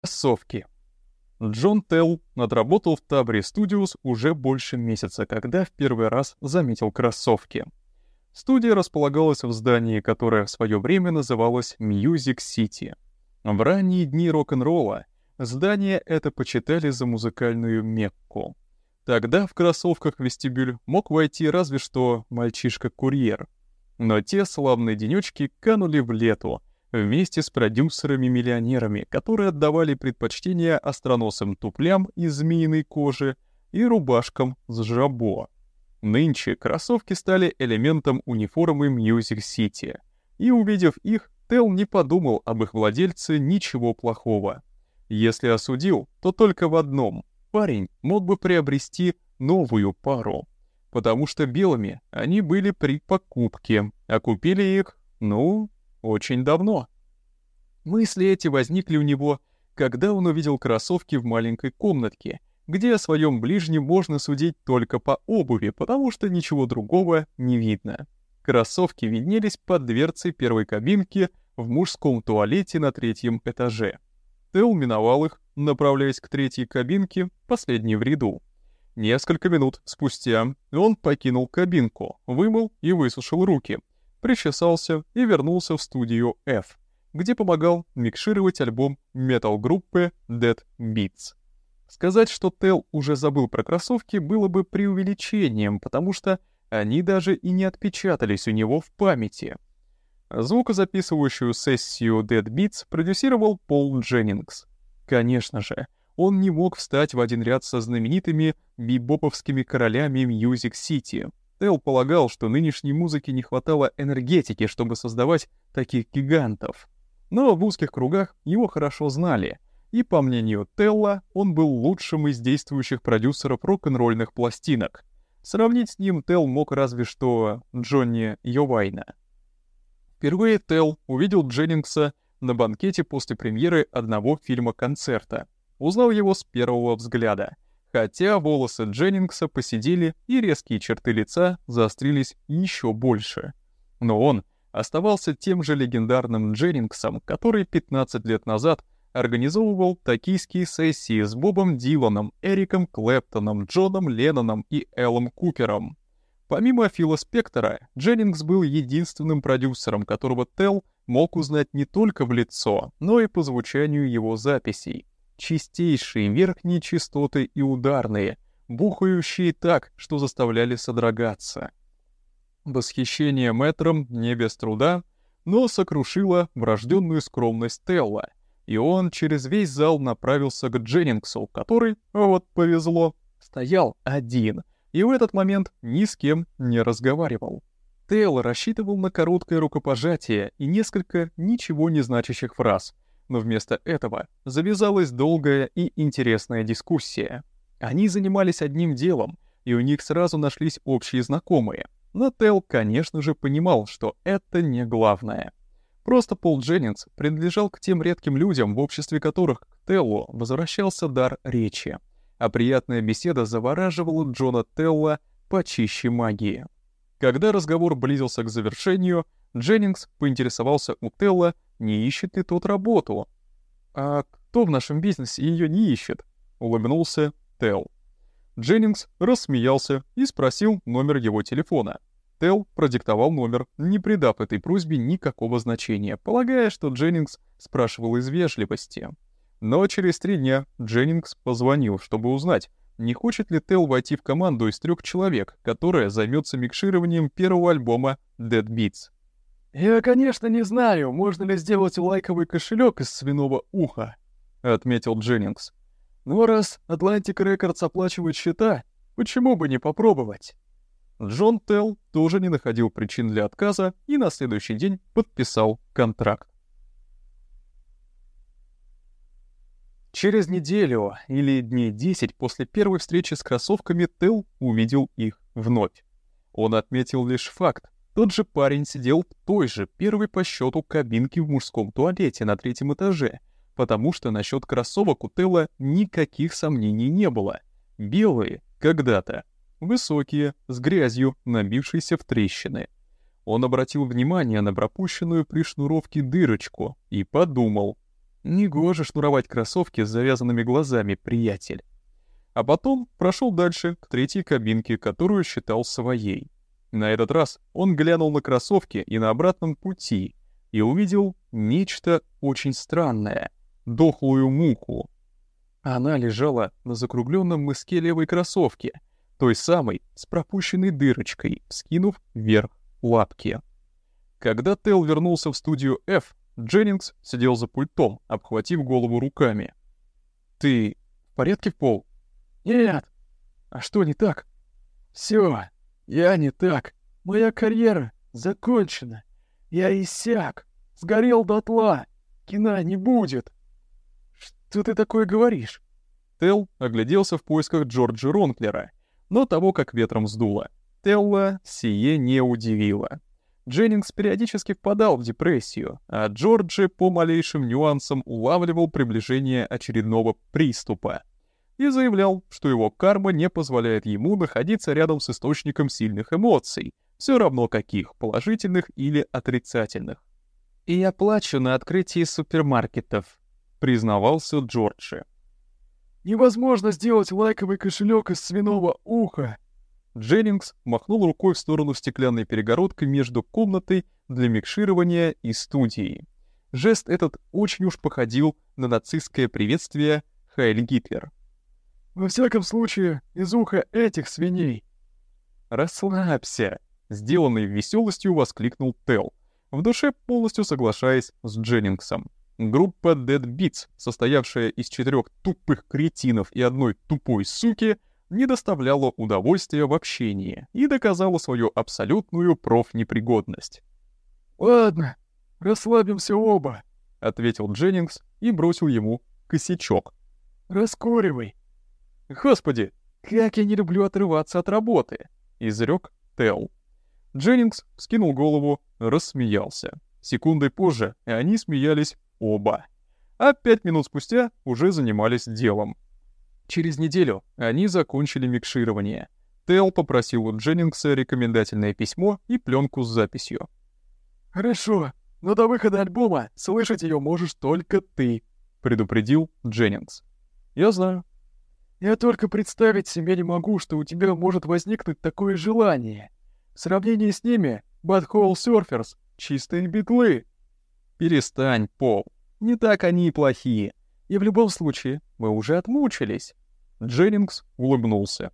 Кроссовки. Джон Телл отработал в Табре Studios уже больше месяца, когда в первый раз заметил кроссовки. Студия располагалась в здании, которое в свое время называлось Music City. В ранние дни рок-н-ролла здание это почитали за музыкальную Мекку. Тогда в кроссовках вестибюль мог войти разве что мальчишка-курьер. Но те славные денечки канули в лету, вместе с продюсерами-миллионерами, которые отдавали предпочтение остроносым туплям из змеиной кожи и рубашкам с жабо. Нынче кроссовки стали элементом униформы Music City, и увидев их, Тел не подумал об их владельце ничего плохого. Если осудил, то только в одном парень мог бы приобрести новую пару, потому что белыми они были при покупке, а купили их, ну, очень давно. Мысли эти возникли у него, когда он увидел кроссовки в маленькой комнатке, где о своем ближнем можно судить только по обуви, потому что ничего другого не видно. Кроссовки виднелись под дверцей первой кабинки в мужском туалете на третьем этаже. Тел миновал их, направляясь к третьей кабинке, последней в ряду. Несколько минут спустя он покинул кабинку, вымыл и высушил руки, причесался и вернулся в студию F, где помогал микшировать альбом метал-группы Dead Beats. Сказать, что Тел уже забыл про кроссовки, было бы преувеличением, потому что они даже и не отпечатались у него в памяти. Звукозаписывающую сессию Dead Beats продюсировал Пол Дженнингс. Конечно же, он не мог встать в один ряд со знаменитыми бибоповскими королями Music City. Тел полагал, что нынешней музыке не хватало энергетики, чтобы создавать таких гигантов. Но в узких кругах его хорошо знали, и, по мнению Телла, он был лучшим из действующих продюсеров рок-н-ролльных пластинок. Сравнить с ним Тел мог разве что Джонни Йовайна. Впервые Тел увидел Дженнингса на банкете после премьеры одного фильма-концерта. Узнал его с первого взгляда. Хотя волосы Дженнингса посидели и резкие черты лица заострились еще больше. Но он оставался тем же легендарным Дженнингсом, который 15 лет назад организовывал токийские сессии с Бобом Диланом, Эриком Клэптоном, Джоном Ленноном и Эллом Купером. Помимо Фила Спектора, Дженнингс был единственным продюсером, которого Телл мог узнать не только в лицо, но и по звучанию его записей. Чистейшие верхние частоты и ударные, бухающие так, что заставляли содрогаться. Восхищение мэтром не без труда, но сокрушило врожденную скромность Телла, и он через весь зал направился к Дженнингсу, который, вот повезло, стоял один — и в этот момент ни с кем не разговаривал. Тейл рассчитывал на короткое рукопожатие и несколько ничего не значащих фраз, но вместо этого завязалась долгая и интересная дискуссия. Они занимались одним делом, и у них сразу нашлись общие знакомые. Но Тейл, конечно же, понимал, что это не главное. Просто Пол Дженнингс принадлежал к тем редким людям, в обществе которых к Теллу возвращался дар речи а приятная беседа завораживала Джона Телла почище магии. Когда разговор близился к завершению, Дженнингс поинтересовался у Телла, не ищет ли тот работу. «А кто в нашем бизнесе ее не ищет?» — улыбнулся Телл. Дженнингс рассмеялся и спросил номер его телефона. Телл продиктовал номер, не придав этой просьбе никакого значения, полагая, что Дженнингс спрашивал из вежливости. Но через три дня Дженнингс позвонил, чтобы узнать, не хочет ли Тел войти в команду из трех человек, которая займется микшированием первого альбома Dead Beats. «Я, конечно, не знаю, можно ли сделать лайковый кошелек из свиного уха», — отметил Дженнингс. «Но раз Atlantic Records оплачивает счета, почему бы не попробовать?» Джон Телл тоже не находил причин для отказа и на следующий день подписал контракт. Через неделю или дней 10 после первой встречи с кроссовками Тел увидел их вновь. Он отметил лишь факт. Тот же парень сидел в той же первой по счету кабинке в мужском туалете на третьем этаже, потому что насчет кроссовок у Тела никаких сомнений не было. Белые, когда-то, высокие, с грязью, набившейся в трещины. Он обратил внимание на пропущенную при шнуровке дырочку и подумал, Негоже шнуровать кроссовки с завязанными глазами, приятель. А потом прошел дальше, к третьей кабинке, которую считал своей. На этот раз он глянул на кроссовки и на обратном пути и увидел нечто очень странное — дохлую муху. Она лежала на закругленном мыске левой кроссовки, той самой с пропущенной дырочкой, скинув вверх лапки. Когда Тел вернулся в студию F, Дженнингс сидел за пультом, обхватив голову руками. «Ты в порядке, Пол?» «Нет». «А что не так?» «Всё, я не так. Моя карьера закончена. Я иссяк, сгорел дотла. Кино не будет». «Что ты такое говоришь?» Тел огляделся в поисках Джорджа Ронклера, но того как ветром сдуло. Телла сие не удивило. Дженнингс периодически впадал в депрессию, а Джорджи по малейшим нюансам улавливал приближение очередного приступа и заявлял, что его карма не позволяет ему находиться рядом с источником сильных эмоций, все равно каких, положительных или отрицательных. «И я плачу на открытии супермаркетов», — признавался Джорджи. «Невозможно сделать лайковый кошелек из свиного уха», Дженнингс махнул рукой в сторону стеклянной перегородки между комнатой для микширования и студией. Жест этот очень уж походил на нацистское приветствие «Хайль Гитлер». «Во всяком случае, из уха этих свиней». «Расслабься!» — сделанный веселостью воскликнул Тел, в душе полностью соглашаясь с Дженнингсом. Группа Dead Beats, состоявшая из четырех тупых кретинов и одной тупой суки — не доставляло удовольствия в общении и доказало свою абсолютную профнепригодность. «Ладно, расслабимся оба», — ответил Дженнингс и бросил ему косячок. «Раскуривай». «Господи, как я не люблю отрываться от работы», — изрек Тел. Дженнингс скинул голову, рассмеялся. Секундой позже они смеялись оба. А пять минут спустя уже занимались делом. Через неделю они закончили микширование. Тел попросил у Дженнингса рекомендательное письмо и пленку с записью. «Хорошо, но до выхода альбома слышать ее можешь только ты», — предупредил Дженнингс. «Я знаю». «Я только представить себе не могу, что у тебя может возникнуть такое желание. В сравнении с ними Butthole Surfers — чистые битлы». «Перестань, Пол. Не так они и плохие. И в любом случае, мы уже отмучились. Дженнингс улыбнулся.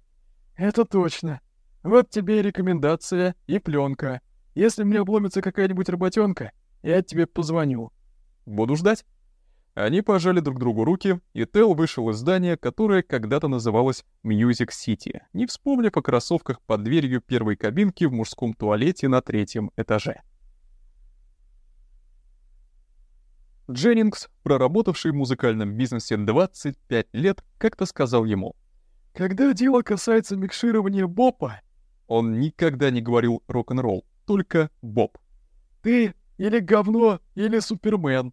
«Это точно. Вот тебе и рекомендация, и пленка. Если мне обломится какая-нибудь работенка, я тебе позвоню». «Буду ждать». Они пожали друг другу руки, и Тел вышел из здания, которое когда-то называлось Music City, не вспомнив о кроссовках под дверью первой кабинки в мужском туалете на третьем этаже. Дженнингс, проработавший в музыкальном бизнесе 25 лет, как-то сказал ему. «Когда дело касается микширования бопа...» Он никогда не говорил рок-н-ролл, только боп. «Ты или говно, или супермен».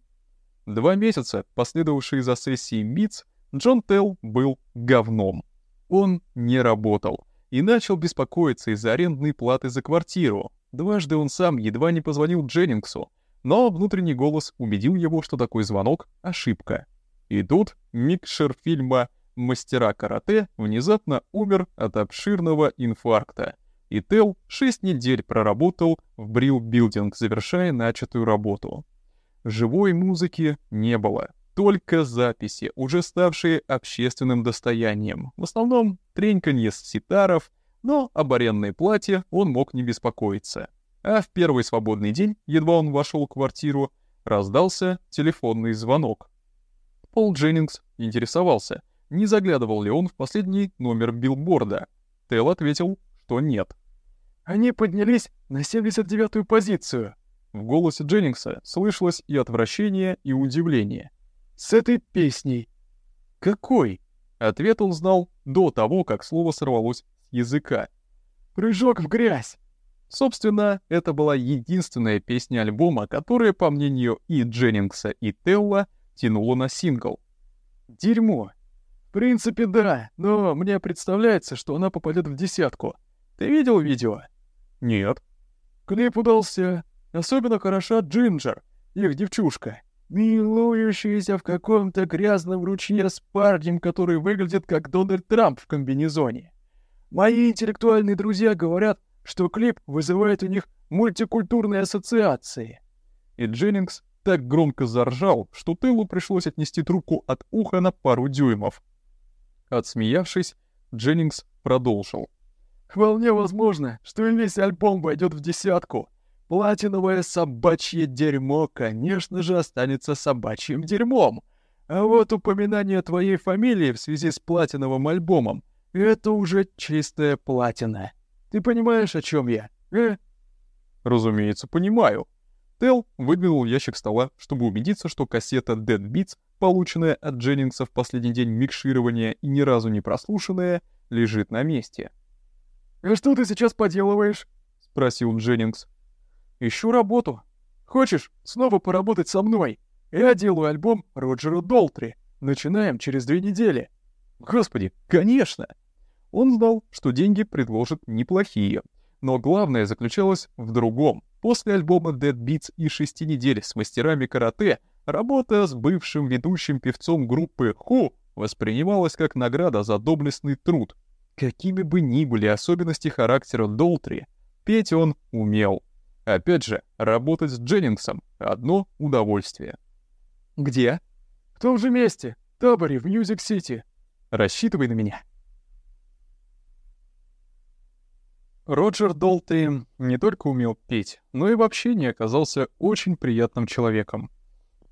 Два месяца, последовавшие за сессией МИЦ, Джон Телл был говном. Он не работал и начал беспокоиться из-за арендной платы за квартиру. Дважды он сам едва не позвонил Дженнингсу, но внутренний голос убедил его, что такой звонок — ошибка. И тут микшер фильма «Мастера карате» внезапно умер от обширного инфаркта, и Тел шесть недель проработал в Брил Билдинг, завершая начатую работу. Живой музыки не было, только записи, уже ставшие общественным достоянием. В основном треньканье с ситаров, но об арендной плате он мог не беспокоиться. А в первый свободный день, едва он вошел в квартиру, раздался телефонный звонок. Пол Дженнингс интересовался, не заглядывал ли он в последний номер билборда. Тейл ответил, что нет. «Они поднялись на 79-ю позицию». В голосе Дженнингса слышалось и отвращение, и удивление. «С этой песней». «Какой?» Ответ он знал до того, как слово сорвалось с языка. «Прыжок в грязь». Собственно, это была единственная песня альбома, которая, по мнению и Дженнингса, и Телла, тянула на сингл. Дерьмо. В принципе, да, но мне представляется, что она попадет в десятку. Ты видел видео? Нет. Клип удался. Особенно хороша Джинджер, их девчушка. милующаяся в каком-то грязном ручье с парнем, который выглядит как Дональд Трамп в комбинезоне. Мои интеллектуальные друзья говорят, что клип вызывает у них мультикультурные ассоциации. И Дженнингс так громко заржал, что Тейлу пришлось отнести трубку от уха на пару дюймов. Отсмеявшись, Дженнингс продолжил. «Вполне возможно, что весь альбом войдет в десятку. Платиновое собачье дерьмо, конечно же, останется собачьим дерьмом. А вот упоминание твоей фамилии в связи с платиновым альбомом — это уже чистая платина. Ты понимаешь, о чем я, э?» «Разумеется, понимаю», Тел выдвинул ящик стола, чтобы убедиться, что кассета Dead Beats, полученная от Дженнингса в последний день микширования и ни разу не прослушанная, лежит на месте. «А что ты сейчас поделываешь?» — спросил Дженнингс. «Ищу работу. Хочешь снова поработать со мной? Я делаю альбом Роджера Долтри. Начинаем через две недели». «Господи, конечно!» Он знал, что деньги предложат неплохие, но главное заключалось в другом — После альбома Dead Beats и шести недель с мастерами карате, работа с бывшим ведущим певцом группы Ху воспринималась как награда за доблестный труд. Какими бы ни были особенности характера Долтри, петь он умел. Опять же, работать с Дженнингсом — одно удовольствие. «Где?» «В том же месте, Табори, в Мьюзик-Сити». «Рассчитывай на меня». Роджер Долтри не только умел петь, но и вообще оказался очень приятным человеком.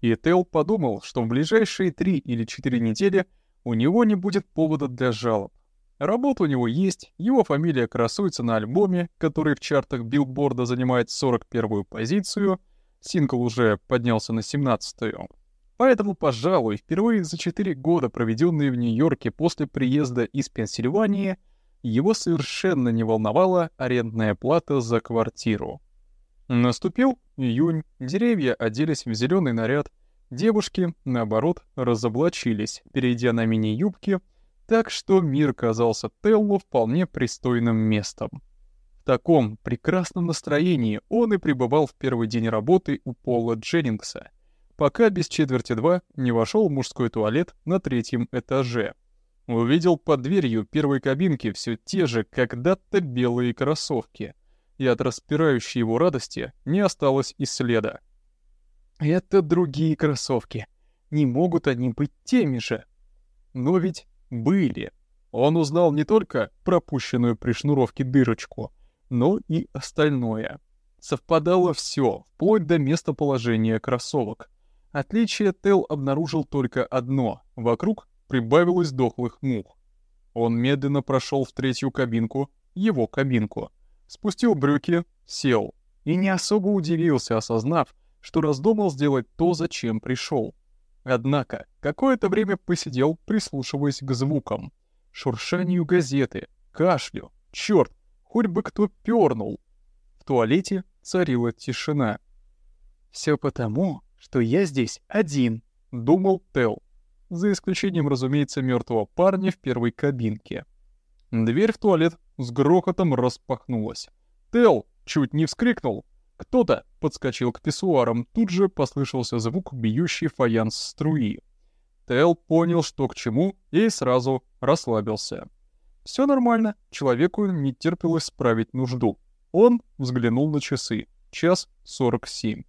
И Тел подумал, что в ближайшие три или четыре недели у него не будет повода для жалоб. Работа у него есть, его фамилия красуется на альбоме, который в чартах билборда занимает 41-ю позицию, сингл уже поднялся на 17-ю. Поэтому, пожалуй, впервые за 4 года, проведенные в Нью-Йорке после приезда из Пенсильвании, его совершенно не волновала арендная плата за квартиру. Наступил июнь, деревья оделись в зеленый наряд, девушки, наоборот, разоблачились, перейдя на мини-юбки, так что мир казался Теллу вполне пристойным местом. В таком прекрасном настроении он и пребывал в первый день работы у Пола Дженнингса, пока без четверти два не вошел в мужской туалет на третьем этаже — Увидел под дверью первой кабинки все те же когда-то белые кроссовки, и от распирающей его радости не осталось и следа. Это другие кроссовки. Не могут они быть теми же. Но ведь были. Он узнал не только пропущенную при шнуровке дырочку, но и остальное. Совпадало все, вплоть до местоположения кроссовок. Отличие Тел обнаружил только одно. Вокруг прибавилось дохлых мух. Он медленно прошел в третью кабинку, его кабинку, спустил брюки, сел и не особо удивился, осознав, что раздумал сделать то, зачем пришел. Однако какое-то время посидел, прислушиваясь к звукам, шуршанию газеты, кашлю, черт, хоть бы кто пернул. В туалете царила тишина. Все потому, что я здесь один», — думал Тел за исключением, разумеется, мертвого парня в первой кабинке. Дверь в туалет с грохотом распахнулась. Тел чуть не вскрикнул. Кто-то подскочил к писсуарам, тут же послышался звук бьющий фаянс струи. Тел понял, что к чему, и сразу расслабился. Все нормально, человеку не терпелось справить нужду. Он взглянул на часы. Час сорок семь.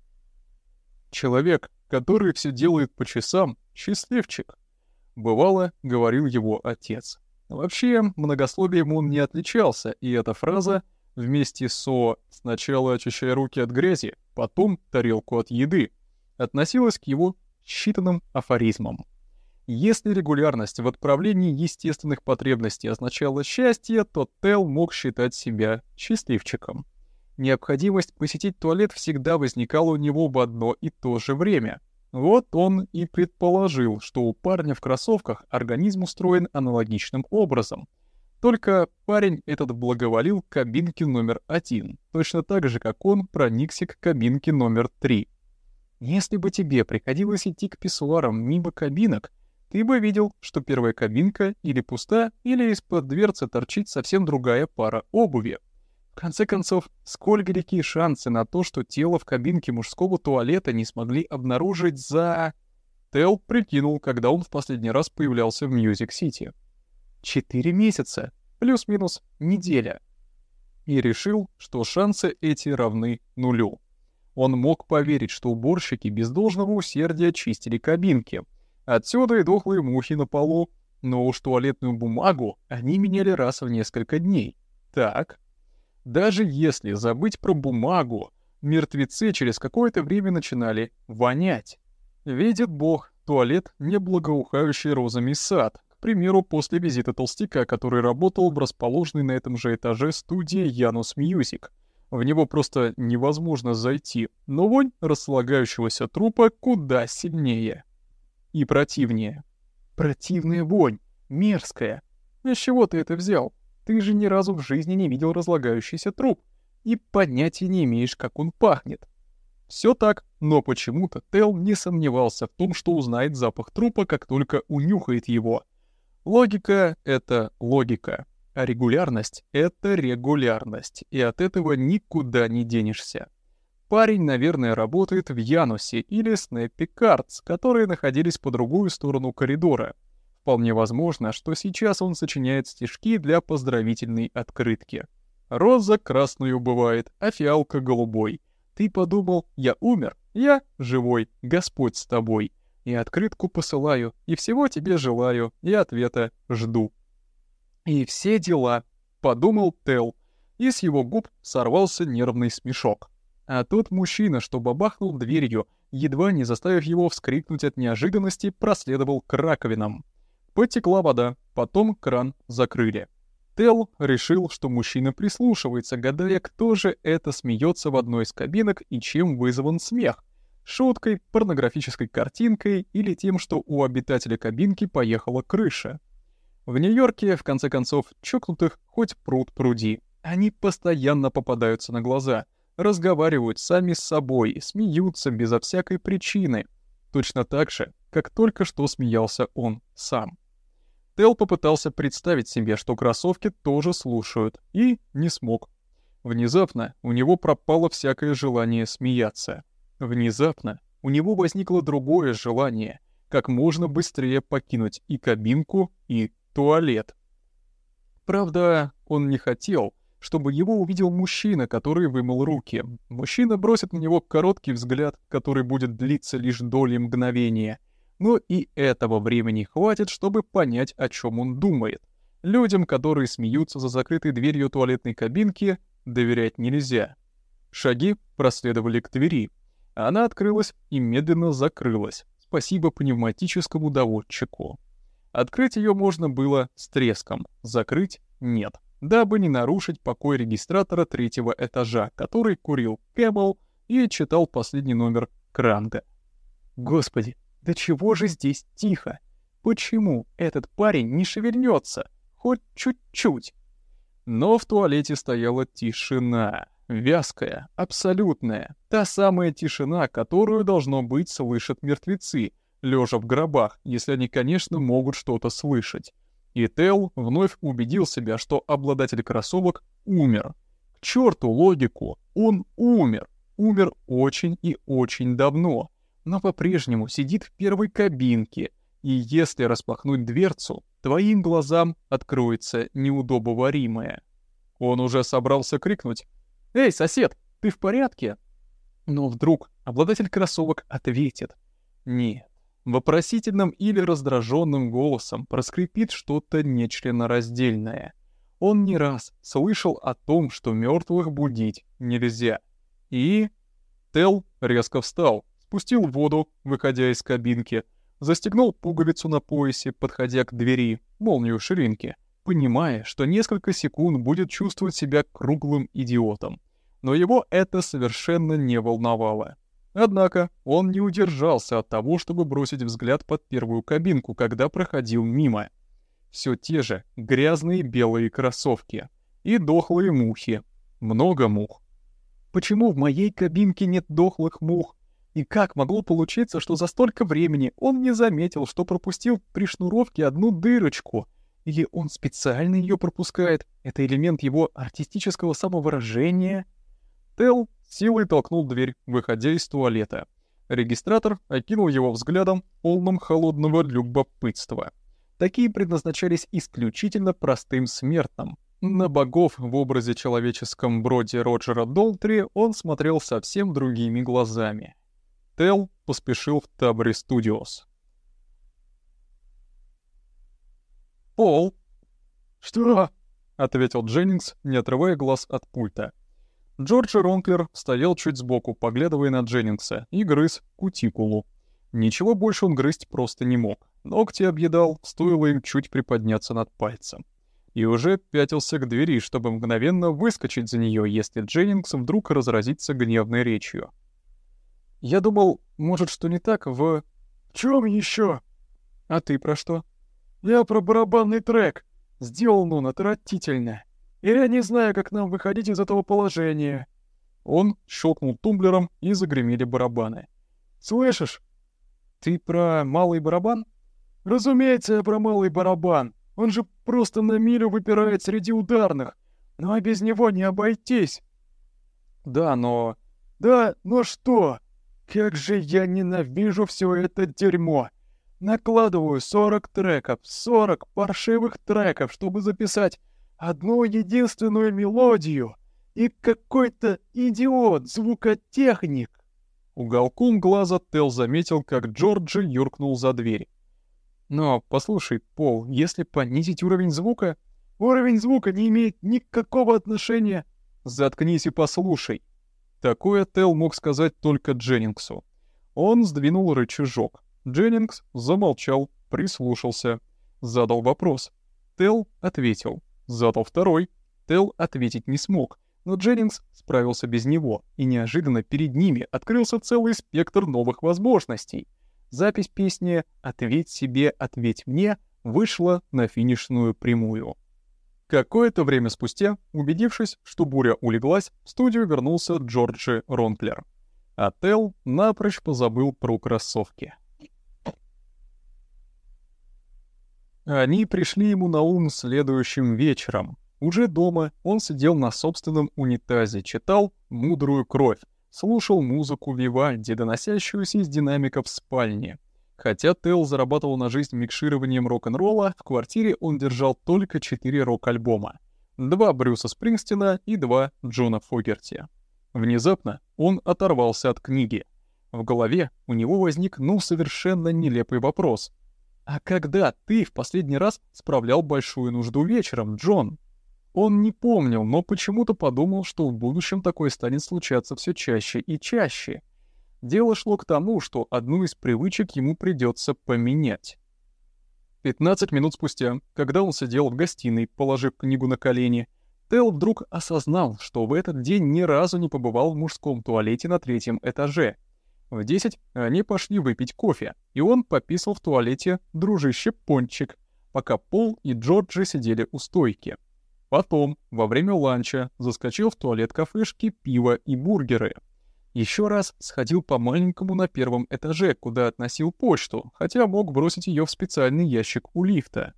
Человек, который все делает по часам, счастливчик. Бывало, говорил его отец. Вообще, многословием он не отличался, и эта фраза вместе со «сначала очищай руки от грязи, потом тарелку от еды» относилась к его считанным афоризмам. Если регулярность в отправлении естественных потребностей означала счастье, то Тел мог считать себя счастливчиком. Необходимость посетить туалет всегда возникала у него в одно и то же время. Вот он и предположил, что у парня в кроссовках организм устроен аналогичным образом. Только парень этот благоволил кабинке номер один, точно так же, как он проникся к кабинке номер три. Если бы тебе приходилось идти к писсуарам мимо кабинок, ты бы видел, что первая кабинка или пуста, или из-под дверцы торчит совсем другая пара обуви. В конце концов, сколь велики шансы на то, что тело в кабинке мужского туалета не смогли обнаружить за... Тел прикинул, когда он в последний раз появлялся в Мьюзик-Сити. Четыре месяца, плюс-минус неделя. И решил, что шансы эти равны нулю. Он мог поверить, что уборщики без должного усердия чистили кабинки. Отсюда и дохлые мухи на полу, но уж туалетную бумагу они меняли раз в несколько дней. Так, даже если забыть про бумагу, мертвецы через какое-то время начинали вонять. Видит бог, туалет — не благоухающий розами сад, к примеру, после визита толстяка, который работал в расположенной на этом же этаже студии Янус Мьюзик. В него просто невозможно зайти, но вонь разлагающегося трупа куда сильнее. И противнее. Противная вонь, мерзкая. С чего ты это взял? Ты же ни разу в жизни не видел разлагающийся труп и понятия не имеешь, как он пахнет. Все так, но почему-то Тел не сомневался в том, что узнает запах трупа, как только унюхает его. Логика — это логика, а регулярность — это регулярность, и от этого никуда не денешься. Парень, наверное, работает в Янусе или Снэппи Картс, которые находились по другую сторону коридора — Вполне возможно, что сейчас он сочиняет стишки для поздравительной открытки. Роза красную бывает, а фиалка голубой. Ты подумал, я умер, я живой, Господь с тобой. И открытку посылаю, и всего тебе желаю, и ответа жду. И все дела, подумал Тел, и с его губ сорвался нервный смешок. А тот мужчина, что бабахнул дверью, едва не заставив его вскрикнуть от неожиданности, проследовал к раковинам. Потекла вода, потом кран закрыли. Тел решил, что мужчина прислушивается, гадая, кто же это смеется в одной из кабинок и чем вызван смех. Шуткой, порнографической картинкой или тем, что у обитателя кабинки поехала крыша. В Нью-Йорке, в конце концов, чокнутых хоть пруд пруди. Они постоянно попадаются на глаза, разговаривают сами с собой, смеются безо всякой причины. Точно так же, как только что смеялся он сам. Тел попытался представить себе, что кроссовки тоже слушают, и не смог. Внезапно у него пропало всякое желание смеяться. Внезапно у него возникло другое желание — как можно быстрее покинуть и кабинку, и туалет. Правда, он не хотел, чтобы его увидел мужчина, который вымыл руки. Мужчина бросит на него короткий взгляд, который будет длиться лишь доли мгновения — но и этого времени хватит, чтобы понять, о чем он думает. Людям, которые смеются за закрытой дверью туалетной кабинки, доверять нельзя. Шаги проследовали к двери. Она открылась и медленно закрылась, спасибо пневматическому доводчику. Открыть ее можно было с треском, закрыть — нет, дабы не нарушить покой регистратора третьего этажа, который курил Кэмл и читал последний номер Кранга. Господи, да чего же здесь тихо? Почему этот парень не шевельнется? Хоть чуть-чуть. Но в туалете стояла тишина. Вязкая, абсолютная. Та самая тишина, которую, должно быть, слышат мертвецы, лежа в гробах, если они, конечно, могут что-то слышать. И Тел вновь убедил себя, что обладатель кроссовок умер. К черту логику, он умер. Умер очень и очень давно но по-прежнему сидит в первой кабинке, и если распахнуть дверцу, твоим глазам откроется неудобоваримое. Он уже собрался крикнуть «Эй, сосед, ты в порядке?» Но вдруг обладатель кроссовок ответит «Нет». Вопросительным или раздраженным голосом проскрипит что-то нечленораздельное. Он не раз слышал о том, что мертвых будить нельзя. И... Тел резко встал, спустил воду, выходя из кабинки, застегнул пуговицу на поясе, подходя к двери, молнию ширинки, понимая, что несколько секунд будет чувствовать себя круглым идиотом. Но его это совершенно не волновало. Однако он не удержался от того, чтобы бросить взгляд под первую кабинку, когда проходил мимо. Все те же грязные белые кроссовки и дохлые мухи. Много мух. Почему в моей кабинке нет дохлых мух? И как могло получиться, что за столько времени он не заметил, что пропустил при шнуровке одну дырочку? Или он специально ее пропускает? Это элемент его артистического самовыражения? Тел силой толкнул дверь, выходя из туалета. Регистратор окинул его взглядом, полным холодного любопытства. Такие предназначались исключительно простым смертным. На богов в образе человеческом броде Роджера Долтри он смотрел совсем другими глазами. Тел поспешил в Табри Студиос. «Пол!» «Что?» — ответил Дженнингс, не отрывая глаз от пульта. Джордж Ронклер стоял чуть сбоку, поглядывая на Дженнингса, и грыз кутикулу. Ничего больше он грызть просто не мог. Ногти объедал, стоило им чуть приподняться над пальцем. И уже пятился к двери, чтобы мгновенно выскочить за нее, если Дженнингс вдруг разразится гневной речью. «Я думал, может, что не так в...» «В чем еще?» «А ты про что?» «Я про барабанный трек. Сделан он отвратительно. И я не знаю, как нам выходить из этого положения». Он щелкнул тумблером, и загремели барабаны. «Слышишь?» «Ты про малый барабан?» «Разумеется, я про малый барабан. Он же просто на милю выпирает среди ударных. Ну а без него не обойтись». «Да, но...» «Да, но что? Как же я ненавижу все это дерьмо!» Накладываю 40 треков, 40 паршивых треков, чтобы записать одну единственную мелодию. И какой-то идиот, звукотехник. Уголком глаза Тел заметил, как Джорджи юркнул за дверь. Но, послушай, Пол, если понизить уровень звука... Уровень звука не имеет никакого отношения... Заткнись и послушай. Такое Тел мог сказать только Дженнингсу. Он сдвинул рычажок. Дженнингс замолчал, прислушался. Задал вопрос. Тел ответил. Задал второй. Тел ответить не смог, но Дженнингс справился без него, и неожиданно перед ними открылся целый спектр новых возможностей. Запись песни «Ответь себе, ответь мне» вышла на финишную прямую. Какое-то время спустя, убедившись, что буря улеглась, в студию вернулся Джорджи Ронклер. А Тел напрочь позабыл про кроссовки. Они пришли ему на ум следующим вечером. Уже дома он сидел на собственном унитазе, читал «Мудрую кровь», слушал музыку Вивальди, доносящуюся из динамиков в спальне. Хотя Тел зарабатывал на жизнь микшированием рок-н-ролла, в квартире он держал только четыре рок-альбома. Два Брюса Спрингстина и два Джона Фогерти. Внезапно он оторвался от книги. В голове у него возник ну совершенно нелепый вопрос. «А когда ты в последний раз справлял большую нужду вечером, Джон?» Он не помнил, но почему-то подумал, что в будущем такое станет случаться все чаще и чаще. Дело шло к тому, что одну из привычек ему придется поменять. 15 минут спустя, когда он сидел в гостиной, положив книгу на колени, Тел вдруг осознал, что в этот день ни разу не побывал в мужском туалете на третьем этаже. В 10 они пошли выпить кофе, и он пописал в туалете дружище Пончик, пока Пол и Джорджи сидели у стойки. Потом, во время ланча, заскочил в туалет кафешки пиво и бургеры. Еще раз сходил по маленькому на первом этаже, куда относил почту, хотя мог бросить ее в специальный ящик у лифта.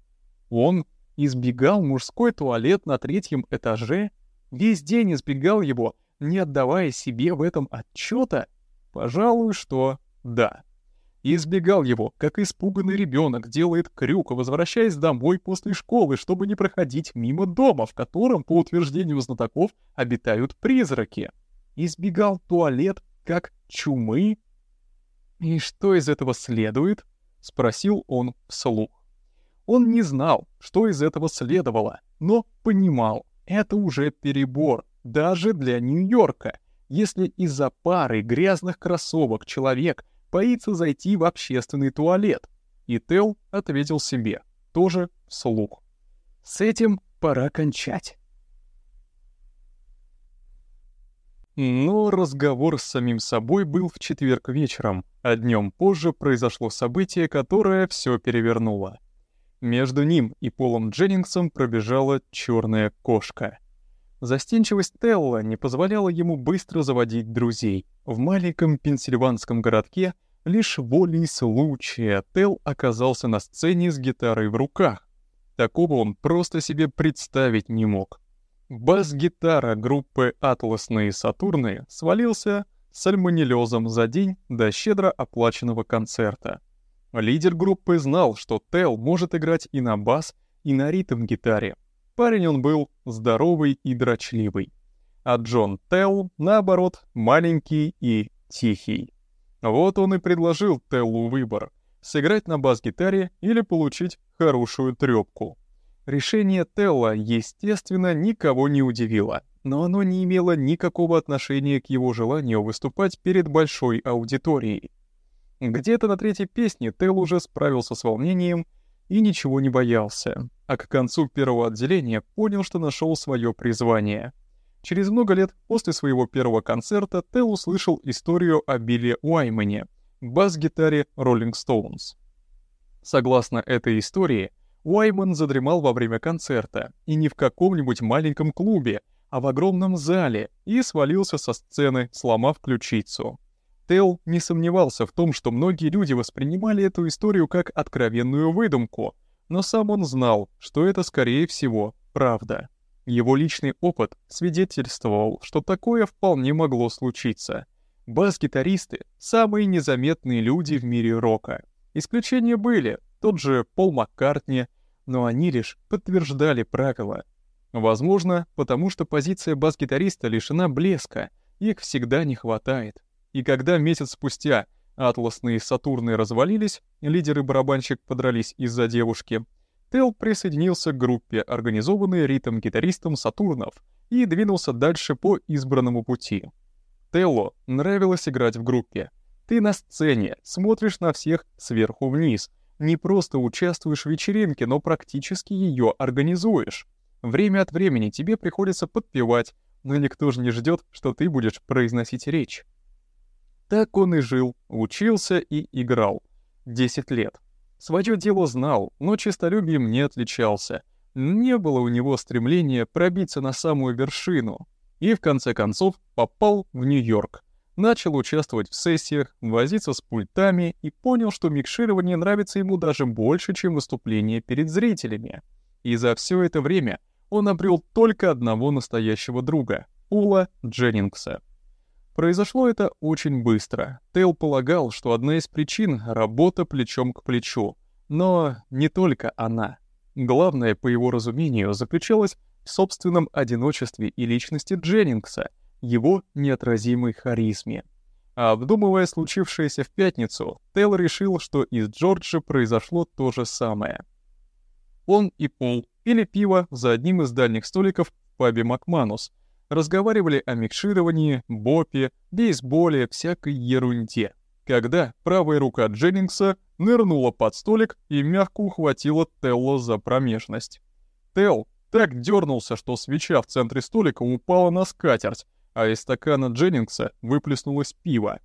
Он избегал мужской туалет на третьем этаже, весь день избегал его, не отдавая себе в этом отчета? Пожалуй, что да и избегал его, как испуганный ребенок делает крюк, возвращаясь домой после школы, чтобы не проходить мимо дома, в котором, по утверждению знатоков, обитают призраки. Избегал туалет, как чумы. «И что из этого следует?» — спросил он вслух. Он не знал, что из этого следовало, но понимал, это уже перебор, даже для Нью-Йорка. Если из-за пары грязных кроссовок человек — боится зайти в общественный туалет. И Тел ответил себе, тоже вслух. С этим пора кончать. Но разговор с самим собой был в четверг вечером, а днем позже произошло событие, которое все перевернуло. Между ним и Полом Дженнингсом пробежала черная кошка. Застенчивость Телла не позволяла ему быстро заводить друзей. В маленьком пенсильванском городке Лишь волей случая Тел оказался на сцене с гитарой в руках. Такого он просто себе представить не мог. Бас-гитара группы «Атласные Сатурны» свалился сальмонеллезом за день до щедро оплаченного концерта. Лидер группы знал, что Тел может играть и на бас, и на ритм-гитаре. Парень он был здоровый и дрочливый. А Джон Тел, наоборот, маленький и тихий. Вот он и предложил Теллу выбор — сыграть на бас-гитаре или получить хорошую трёпку. Решение Телла, естественно, никого не удивило, но оно не имело никакого отношения к его желанию выступать перед большой аудиторией. Где-то на третьей песне Телл уже справился с волнением и ничего не боялся, а к концу первого отделения понял, что нашел свое призвание. Через много лет после своего первого концерта Телл услышал историю о Билли Уаймане, бас-гитаре Rolling Stones. Согласно этой истории, Уайман задремал во время концерта, и не в каком-нибудь маленьком клубе, а в огромном зале, и свалился со сцены, сломав ключицу. Тел не сомневался в том, что многие люди воспринимали эту историю как откровенную выдумку, но сам он знал, что это, скорее всего, правда. Его личный опыт свидетельствовал, что такое вполне могло случиться. Бас-гитаристы — самые незаметные люди в мире рока. Исключения были, тот же Пол Маккартни, но они лишь подтверждали правила. Возможно, потому что позиция бас-гитариста лишена блеска, их всегда не хватает. И когда месяц спустя атласные Сатурны развалились, лидер и барабанщик подрались из-за девушки — Тел присоединился к группе, организованной ритм-гитаристом Сатурнов, и двинулся дальше по избранному пути. Телло нравилось играть в группе. Ты на сцене, смотришь на всех сверху вниз, не просто участвуешь в вечеринке, но практически ее организуешь. Время от времени тебе приходится подпевать, но никто же не ждет, что ты будешь произносить речь. Так он и жил, учился и играл. 10 лет. Своё дело знал, но честолюбием не отличался. Не было у него стремления пробиться на самую вершину. И в конце концов попал в Нью-Йорк. Начал участвовать в сессиях, возиться с пультами и понял, что микширование нравится ему даже больше, чем выступление перед зрителями. И за всё это время он обрел только одного настоящего друга — Ула Дженнингса. Произошло это очень быстро. Тейл полагал, что одна из причин — работа плечом к плечу. Но не только она. Главное, по его разумению, заключалось в собственном одиночестве и личности Дженнингса, его неотразимой харизме. А обдумывая случившееся в пятницу, Тейл решил, что из Джорджа произошло то же самое. Он и Пол пили пиво за одним из дальних столиков в пабе Макманус — разговаривали о микшировании, бопе, бейсболе, всякой ерунде. Когда правая рука Дженнингса нырнула под столик и мягко ухватила Телло за промежность. Телл так дернулся, что свеча в центре столика упала на скатерть, а из стакана Дженнингса выплеснулось пиво.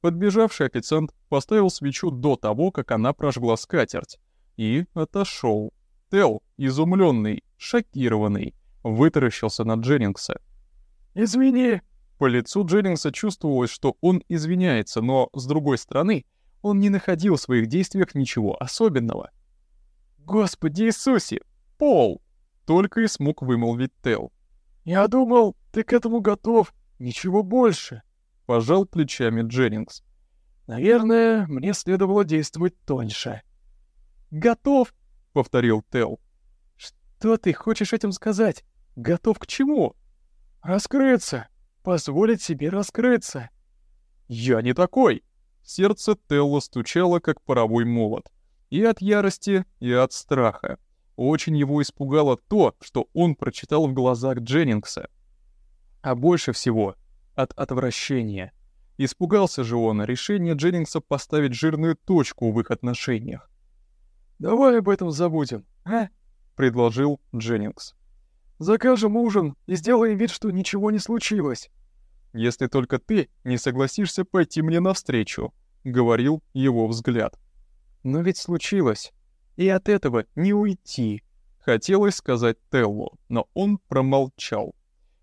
Подбежавший официант поставил свечу до того, как она прожгла скатерть, и отошел. Телл, изумленный, шокированный, вытаращился на Дженнингса. «Извини!» По лицу Дженнингса чувствовалось, что он извиняется, но, с другой стороны, он не находил в своих действиях ничего особенного. «Господи Иисусе! Пол!» — только и смог вымолвить Тел. «Я думал, ты к этому готов. Ничего больше!» — пожал плечами Дженнингс. «Наверное, мне следовало действовать тоньше». «Готов!» — повторил Тел. «Что ты хочешь этим сказать? Готов к чему?» Раскрыться! Позволить себе раскрыться!» «Я не такой!» Сердце Телла стучало, как паровой молот. И от ярости, и от страха. Очень его испугало то, что он прочитал в глазах Дженнингса. А больше всего от отвращения. Испугался же он решения Дженнингса поставить жирную точку в их отношениях. «Давай об этом забудем, а?» — предложил Дженнингс. Закажем ужин и сделаем вид, что ничего не случилось. Если только ты не согласишься пойти мне навстречу, говорил его взгляд. Но ведь случилось, и от этого не уйти. Хотелось сказать Теллу, но он промолчал.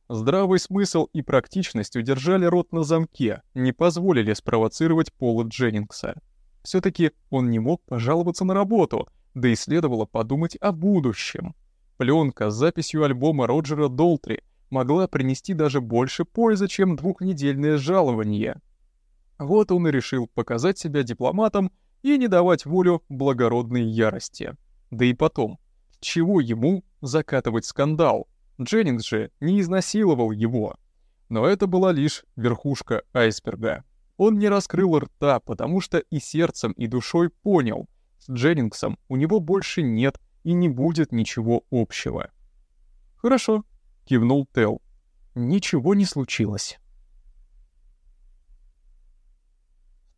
Здравый смысл и практичность удержали рот на замке, не позволили спровоцировать Пола Дженнингса. все таки он не мог пожаловаться на работу, да и следовало подумать о будущем. Пленка с записью альбома Роджера Долтри могла принести даже больше пользы, чем двухнедельное жалование. Вот он и решил показать себя дипломатом и не давать волю благородной ярости. Да и потом, чего ему закатывать скандал? Дженнингс же не изнасиловал его. Но это была лишь верхушка айсберга. Он не раскрыл рта, потому что и сердцем, и душой понял, с Дженнингсом у него больше нет и не будет ничего общего. «Хорошо», — кивнул Тел. «Ничего не случилось».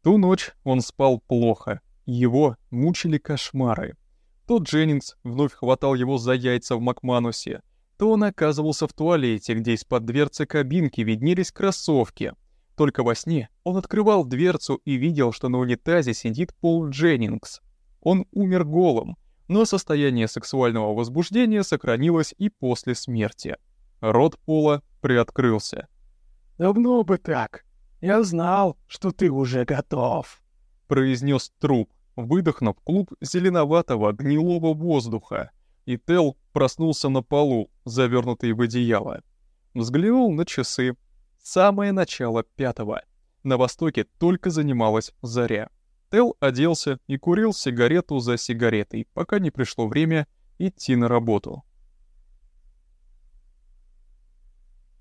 ту ночь он спал плохо, его мучили кошмары. То Дженнингс вновь хватал его за яйца в Макманусе, то он оказывался в туалете, где из-под дверцы кабинки виднелись кроссовки. Только во сне он открывал дверцу и видел, что на унитазе сидит Пол Дженнингс. Он умер голым, но состояние сексуального возбуждения сохранилось и после смерти. Рот Пола приоткрылся. «Давно бы так. Я знал, что ты уже готов», — произнес труп, выдохнув клуб зеленоватого гнилого воздуха и Тел проснулся на полу, завернутый в одеяло. Взглянул на часы. Самое начало пятого. На востоке только занималась заря. Тел оделся и курил сигарету за сигаретой, пока не пришло время идти на работу.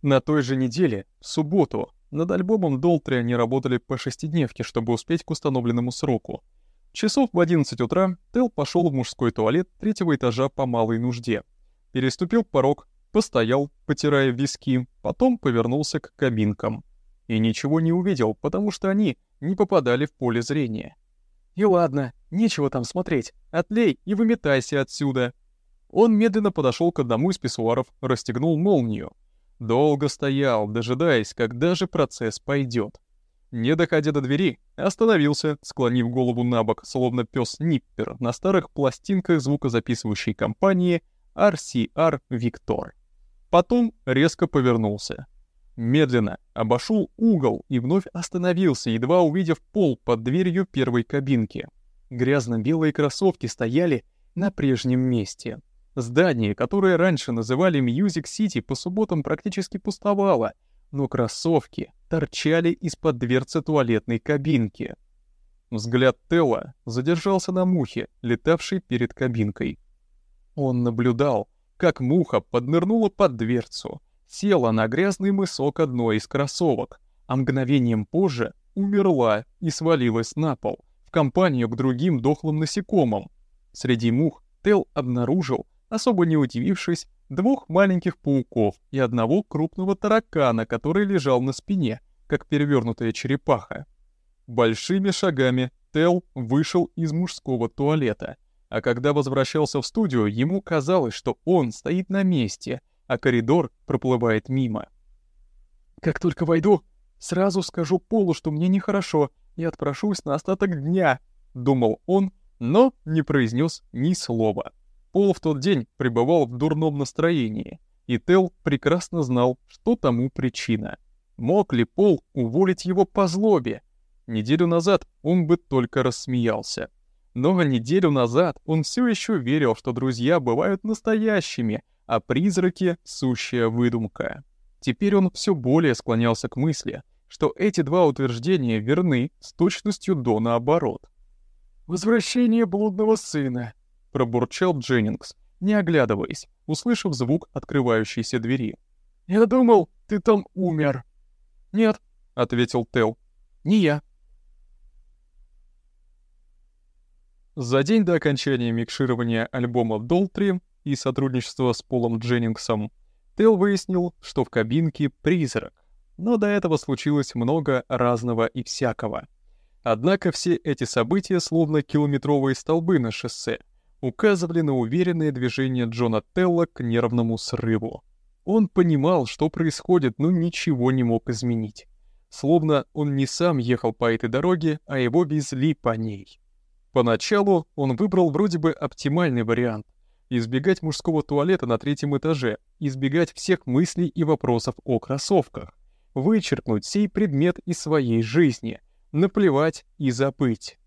На той же неделе, в субботу, над альбомом Долтри они работали по шестидневке, чтобы успеть к установленному сроку — Часов в 11 утра Тел пошел в мужской туалет третьего этажа по малой нужде. Переступил порог, постоял, потирая виски, потом повернулся к кабинкам. И ничего не увидел, потому что они не попадали в поле зрения. «И ладно, нечего там смотреть. Отлей и выметайся отсюда». Он медленно подошел к одному из писсуаров, расстегнул молнию. Долго стоял, дожидаясь, когда же процесс пойдет. Не доходя до двери, остановился, склонив голову на бок, словно пес Ниппер на старых пластинках звукозаписывающей компании RCR Victor. Потом резко повернулся. Медленно обошел угол и вновь остановился, едва увидев пол под дверью первой кабинки. Грязно-белые кроссовки стояли на прежнем месте. Здание, которое раньше называли Music City, по субботам практически пустовало — но кроссовки торчали из-под дверцы туалетной кабинки. Взгляд Телла задержался на мухе, летавшей перед кабинкой. Он наблюдал, как муха поднырнула под дверцу, села на грязный мысок одной из кроссовок, а мгновением позже умерла и свалилась на пол, в компанию к другим дохлым насекомым. Среди мух Тел обнаружил, особо не удивившись, двух маленьких пауков и одного крупного таракана, который лежал на спине, как перевернутая черепаха. Большими шагами Тел вышел из мужского туалета, а когда возвращался в студию, ему казалось, что он стоит на месте, а коридор проплывает мимо. «Как только войду, сразу скажу Полу, что мне нехорошо, и отпрошусь на остаток дня», — думал он, но не произнес ни слова. Пол в тот день пребывал в дурном настроении, и Тел прекрасно знал, что тому причина. Мог ли Пол уволить его по злобе? Неделю назад он бы только рассмеялся. Но неделю назад он все еще верил, что друзья бывают настоящими, а призраки — сущая выдумка. Теперь он все более склонялся к мысли, что эти два утверждения верны с точностью до наоборот. «Возвращение блудного сына», — пробурчал Дженнингс, не оглядываясь, услышав звук открывающейся двери. «Я думал, ты там умер». «Нет», — ответил Тел, — «не я». За день до окончания микширования альбома «Долтри» и сотрудничества с Полом Дженнингсом, Тел выяснил, что в кабинке призрак. Но до этого случилось много разного и всякого. Однако все эти события словно километровые столбы на шоссе — указывали на уверенное движение Джона Телла к нервному срыву. Он понимал, что происходит, но ничего не мог изменить. Словно он не сам ехал по этой дороге, а его везли по ней. Поначалу он выбрал вроде бы оптимальный вариант — избегать мужского туалета на третьем этаже, избегать всех мыслей и вопросов о кроссовках, вычеркнуть сей предмет из своей жизни, наплевать и забыть.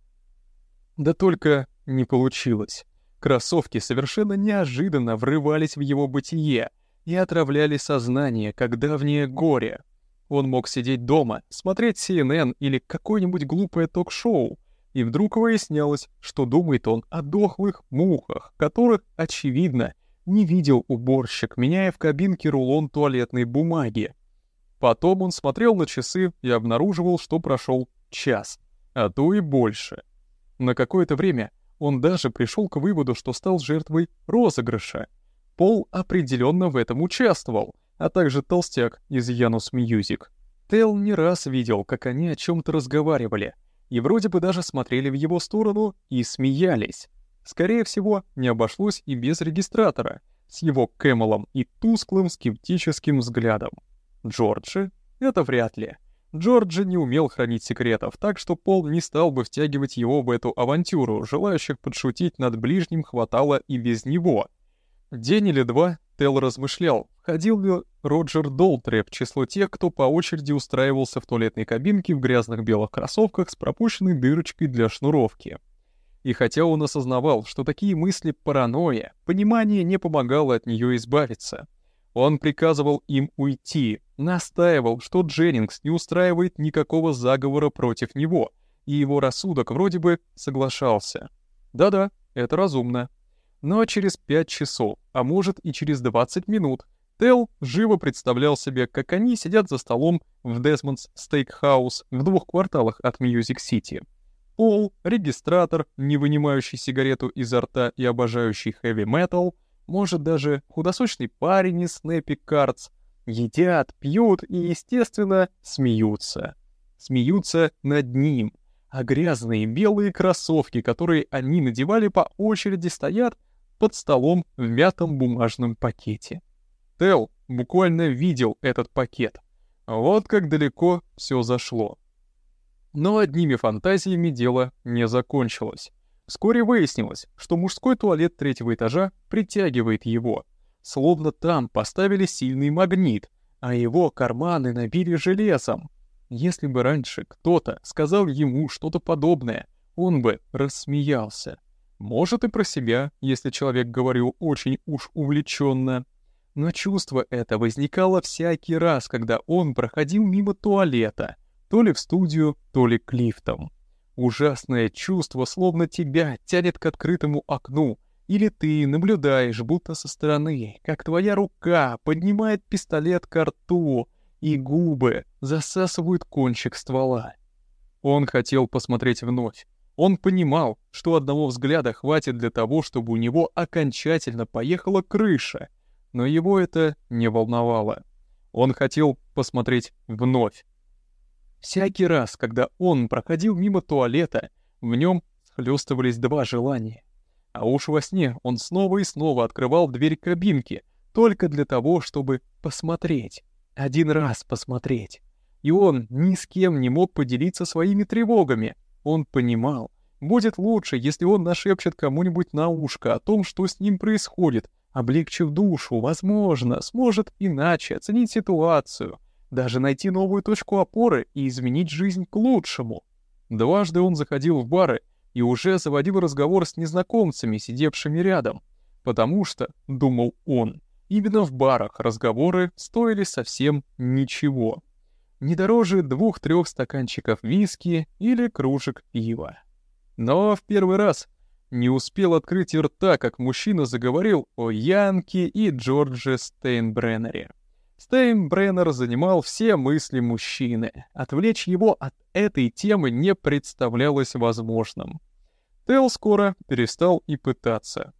Да только не получилось. Кроссовки совершенно неожиданно врывались в его бытие и отравляли сознание, как давнее горе. Он мог сидеть дома, смотреть CNN или какое-нибудь глупое ток-шоу, и вдруг выяснялось, что думает он о дохлых мухах, которых, очевидно, не видел уборщик, меняя в кабинке рулон туалетной бумаги. Потом он смотрел на часы и обнаруживал, что прошел час, а то и больше. На какое-то время он даже пришел к выводу, что стал жертвой розыгрыша. Пол определенно в этом участвовал, а также толстяк из Янус Мьюзик. Тел не раз видел, как они о чем-то разговаривали, и вроде бы даже смотрели в его сторону и смеялись. Скорее всего, не обошлось и без регистратора, с его Кэмелом и тусклым скептическим взглядом. Джорджи? Это вряд ли. Джорджи не умел хранить секретов, так что Пол не стал бы втягивать его в эту авантюру, желающих подшутить над ближним хватало и без него. День или два Тел размышлял, входил ли Роджер Долтре в число тех, кто по очереди устраивался в туалетной кабинке в грязных белых кроссовках с пропущенной дырочкой для шнуровки. И хотя он осознавал, что такие мысли — паранойя, понимание не помогало от нее избавиться. Он приказывал им уйти, настаивал, что Дженнингс не устраивает никакого заговора против него, и его рассудок вроде бы соглашался. Да-да, это разумно. Но через пять часов, а может и через 20 минут, Тел живо представлял себе, как они сидят за столом в Десмондс Стейкхаус в двух кварталах от Мьюзик-Сити. Пол, регистратор, не вынимающий сигарету изо рта и обожающий хэви-метал, может даже худосочный парень из Снэпи Картс, едят, пьют и, естественно, смеются. Смеются над ним, а грязные белые кроссовки, которые они надевали по очереди, стоят под столом в мятом бумажном пакете. Тел буквально видел этот пакет. Вот как далеко все зашло. Но одними фантазиями дело не закончилось. Вскоре выяснилось, что мужской туалет третьего этажа притягивает его, словно там поставили сильный магнит, а его карманы набили железом. Если бы раньше кто-то сказал ему что-то подобное, он бы рассмеялся. Может и про себя, если человек говорил очень уж увлеченно. Но чувство это возникало всякий раз, когда он проходил мимо туалета — то ли в студию, то ли к лифтам. Ужасное чувство, словно тебя тянет к открытому окну, или ты наблюдаешь, будто со стороны, как твоя рука поднимает пистолет к рту, и губы засасывают кончик ствола. Он хотел посмотреть вновь. Он понимал, что одного взгляда хватит для того, чтобы у него окончательно поехала крыша, но его это не волновало. Он хотел посмотреть вновь. Всякий раз, когда он проходил мимо туалета, в нем схлёстывались два желания. А уж во сне он снова и снова открывал дверь кабинки, только для того, чтобы посмотреть. Один раз посмотреть. И он ни с кем не мог поделиться своими тревогами. Он понимал, будет лучше, если он нашепчет кому-нибудь на ушко о том, что с ним происходит, облегчив душу, возможно, сможет иначе оценить ситуацию — даже найти новую точку опоры и изменить жизнь к лучшему. Дважды он заходил в бары и уже заводил разговор с незнакомцами, сидевшими рядом, потому что, думал он, именно в барах разговоры стоили совсем ничего. Не дороже двух-трех стаканчиков виски или кружек пива. Но в первый раз не успел открыть рта, как мужчина заговорил о Янке и Джордже Стейнбреннере. Стейнбреннер занимал все мысли мужчины. Отвлечь его от этой темы не представлялось возможным. Тел скоро перестал и пытаться.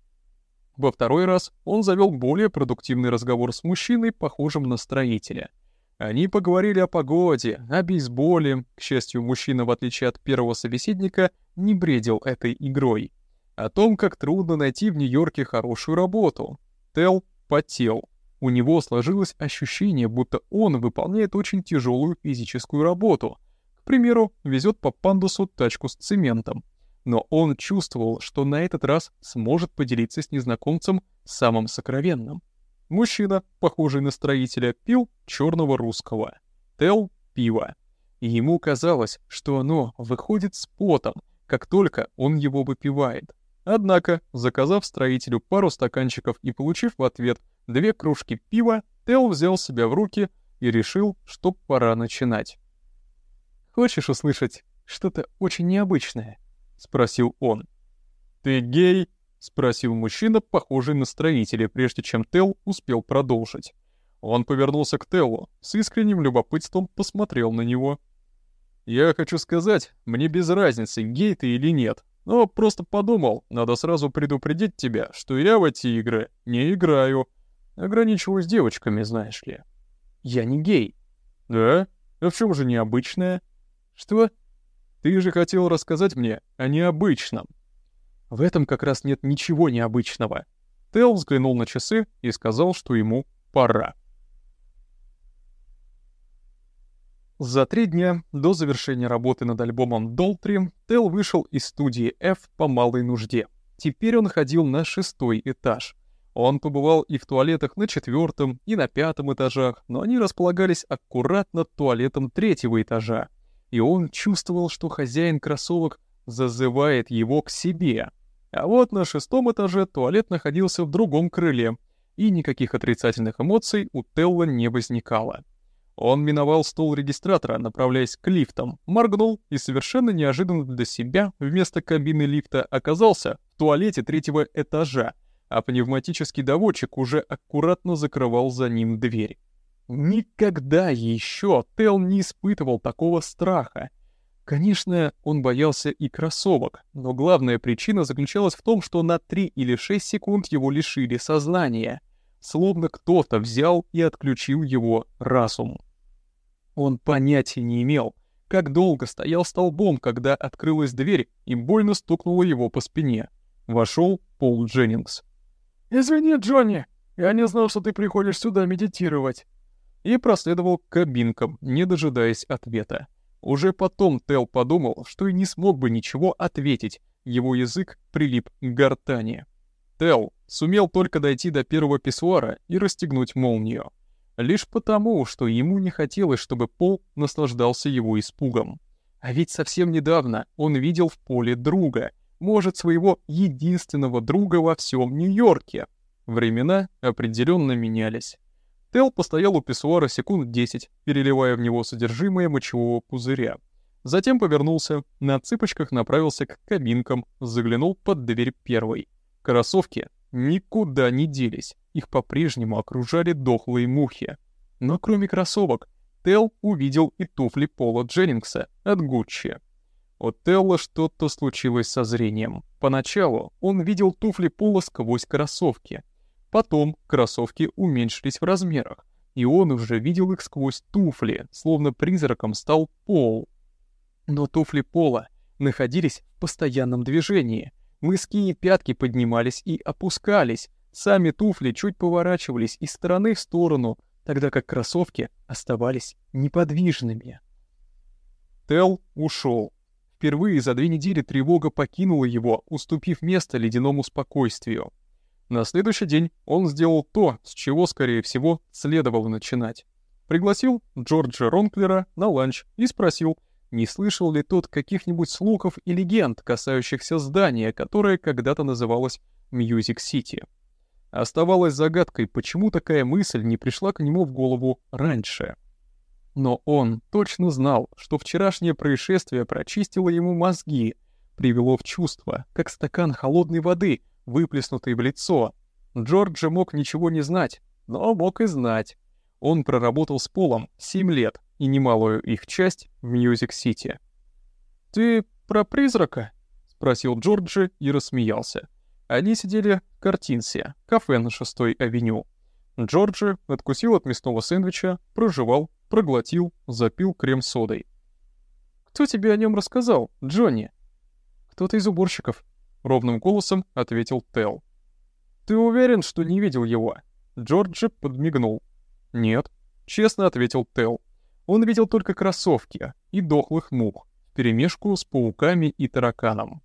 Во второй раз он завел более продуктивный разговор с мужчиной, похожим на строителя. Они поговорили о погоде, о бейсболе. К счастью, мужчина, в отличие от первого собеседника, не бредил этой игрой. О том, как трудно найти в Нью-Йорке хорошую работу. Тел потел. У него сложилось ощущение, будто он выполняет очень тяжелую физическую работу. К примеру, везет по пандусу тачку с цементом. Но он чувствовал, что на этот раз сможет поделиться с незнакомцем самым сокровенным. Мужчина, похожий на строителя, пил черного русского. Тел — пиво. Ему казалось, что оно выходит с потом, как только он его выпивает. Однако, заказав строителю пару стаканчиков и получив в ответ две кружки пива, Тел взял себя в руки и решил, что пора начинать. «Хочешь услышать что-то очень необычное?» — спросил он. «Ты гей?» — спросил мужчина, похожий на строителя, прежде чем Тел успел продолжить. Он повернулся к Теллу, с искренним любопытством посмотрел на него. «Я хочу сказать, мне без разницы, гей ты или нет, но просто подумал, надо сразу предупредить тебя, что я в эти игры не играю. Ограничиваюсь девочками, знаешь ли». «Я не гей». «Да? А в чем же необычное?» «Что?» «Ты же хотел рассказать мне о необычном». «В этом как раз нет ничего необычного». Тел взглянул на часы и сказал, что ему пора. За три дня до завершения работы над альбомом Долтри Тел вышел из студии F по малой нужде. Теперь он ходил на шестой этаж. Он побывал и в туалетах на четвертом, и на пятом этажах, но они располагались аккуратно туалетом третьего этажа. И он чувствовал, что хозяин кроссовок зазывает его к себе. А вот на шестом этаже туалет находился в другом крыле, и никаких отрицательных эмоций у Телла не возникало. Он миновал стол регистратора, направляясь к лифтам, моргнул и совершенно неожиданно для себя вместо кабины лифта оказался в туалете третьего этажа, а пневматический доводчик уже аккуратно закрывал за ним дверь. Никогда еще Тел не испытывал такого страха. Конечно, он боялся и кроссовок, но главная причина заключалась в том, что на 3 или 6 секунд его лишили сознания — словно кто-то взял и отключил его разум. Он понятия не имел, как долго стоял столбом, когда открылась дверь и больно стукнула его по спине. Вошел Пол Дженнингс. «Извини, Джонни, я не знал, что ты приходишь сюда медитировать». И проследовал к кабинкам, не дожидаясь ответа. Уже потом Тел подумал, что и не смог бы ничего ответить, его язык прилип к гортани. Тел сумел только дойти до первого писсуара и расстегнуть молнию. Лишь потому, что ему не хотелось, чтобы Пол наслаждался его испугом. А ведь совсем недавно он видел в поле друга, может, своего единственного друга во всем Нью-Йорке. Времена определенно менялись. Тел постоял у писсуара секунд 10, переливая в него содержимое мочевого пузыря. Затем повернулся, на цыпочках направился к кабинкам, заглянул под дверь первой. Кроссовки никуда не делись, их по-прежнему окружали дохлые мухи. Но кроме кроссовок, Тел увидел и туфли Пола Дженнингса от Гуччи. У Телла что-то случилось со зрением. Поначалу он видел туфли Пола сквозь кроссовки. Потом кроссовки уменьшились в размерах, и он уже видел их сквозь туфли, словно призраком стал Пол. Но туфли Пола находились в постоянном движении — Мыски пятки поднимались и опускались, сами туфли чуть поворачивались из стороны в сторону, тогда как кроссовки оставались неподвижными. Тел ушел. Впервые за две недели тревога покинула его, уступив место ледяному спокойствию. На следующий день он сделал то, с чего, скорее всего, следовало начинать. Пригласил Джорджа Ронклера на ланч и спросил, не слышал ли тот каких-нибудь слухов и легенд, касающихся здания, которое когда-то называлось Мьюзик-Сити. Оставалось загадкой, почему такая мысль не пришла к нему в голову раньше. Но он точно знал, что вчерашнее происшествие прочистило ему мозги, привело в чувство, как стакан холодной воды, выплеснутый в лицо. Джорджи мог ничего не знать, но мог и знать. Он проработал с Полом 7 лет, и немалую их часть в Мьюзик-Сити. «Ты про призрака?» — спросил Джорджи и рассмеялся. Они сидели в Картинсе, кафе на шестой авеню. Джорджи откусил от мясного сэндвича, прожевал, проглотил, запил крем-содой. «Кто тебе о нем рассказал, Джонни?» «Кто-то из уборщиков», — ровным голосом ответил Тел. «Ты уверен, что не видел его?» Джорджи подмигнул. «Нет», — честно ответил Тел. Он видел только кроссовки и дохлых мух, вперемешку с пауками и тараканом.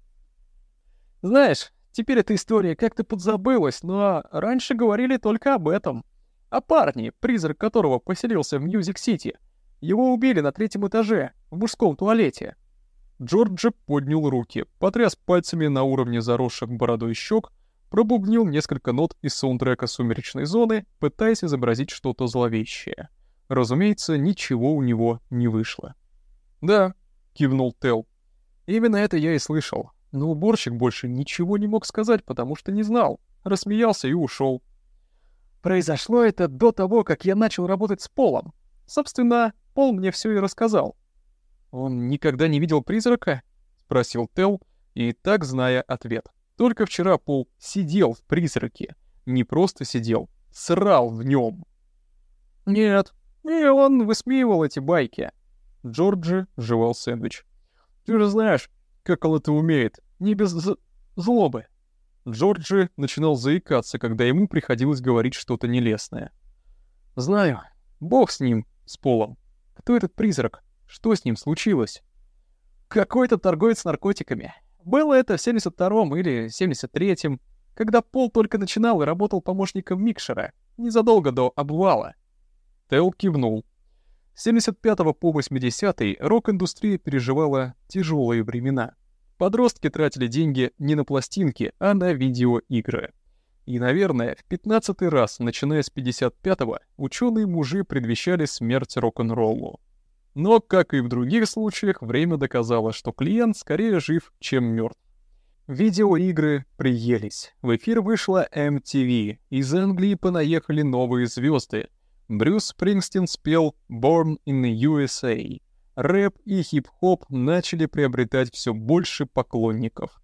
«Знаешь, теперь эта история как-то подзабылась, но раньше говорили только об этом. О парне, призрак которого поселился в Мьюзик-Сити. Его убили на третьем этаже, в мужском туалете». Джорджи поднял руки, потряс пальцами на уровне заросших бородой щек, пробубнил несколько нот из саундтрека «Сумеречной зоны», пытаясь изобразить что-то зловещее. Разумеется, ничего у него не вышло. «Да», — кивнул Тел. «Именно это я и слышал. Но уборщик больше ничего не мог сказать, потому что не знал. Рассмеялся и ушел. Произошло это до того, как я начал работать с Полом. Собственно, Пол мне все и рассказал. «Он никогда не видел призрака?» — спросил Тел, и так зная ответ. Только вчера Пол сидел в призраке. Не просто сидел, срал в нем. «Нет, и он высмеивал эти байки». Джорджи жевал сэндвич. «Ты же знаешь, как он это умеет, не без злобы». Джорджи начинал заикаться, когда ему приходилось говорить что-то нелестное. «Знаю. Бог с ним, с Полом. Кто этот призрак? Что с ним случилось?» «Какой-то торговец наркотиками. Было это в 72-м или 73-м, когда Пол только начинал и работал помощником Микшера, незадолго до обвала». Тел кивнул. С 75 по 80 рок-индустрия переживала тяжелые времена. Подростки тратили деньги не на пластинки, а на видеоигры. И, наверное, в пятнадцатый раз, начиная с 55-го, ученые-мужи предвещали смерть рок-н-роллу. Но, как и в других случаях, время доказало, что клиент скорее жив, чем мертв. Видеоигры приелись. В эфир вышла MTV. Из Англии понаехали новые звезды. Брюс Спрингстин спел «Born in the USA», рэп и хип-хоп начали приобретать все больше поклонников.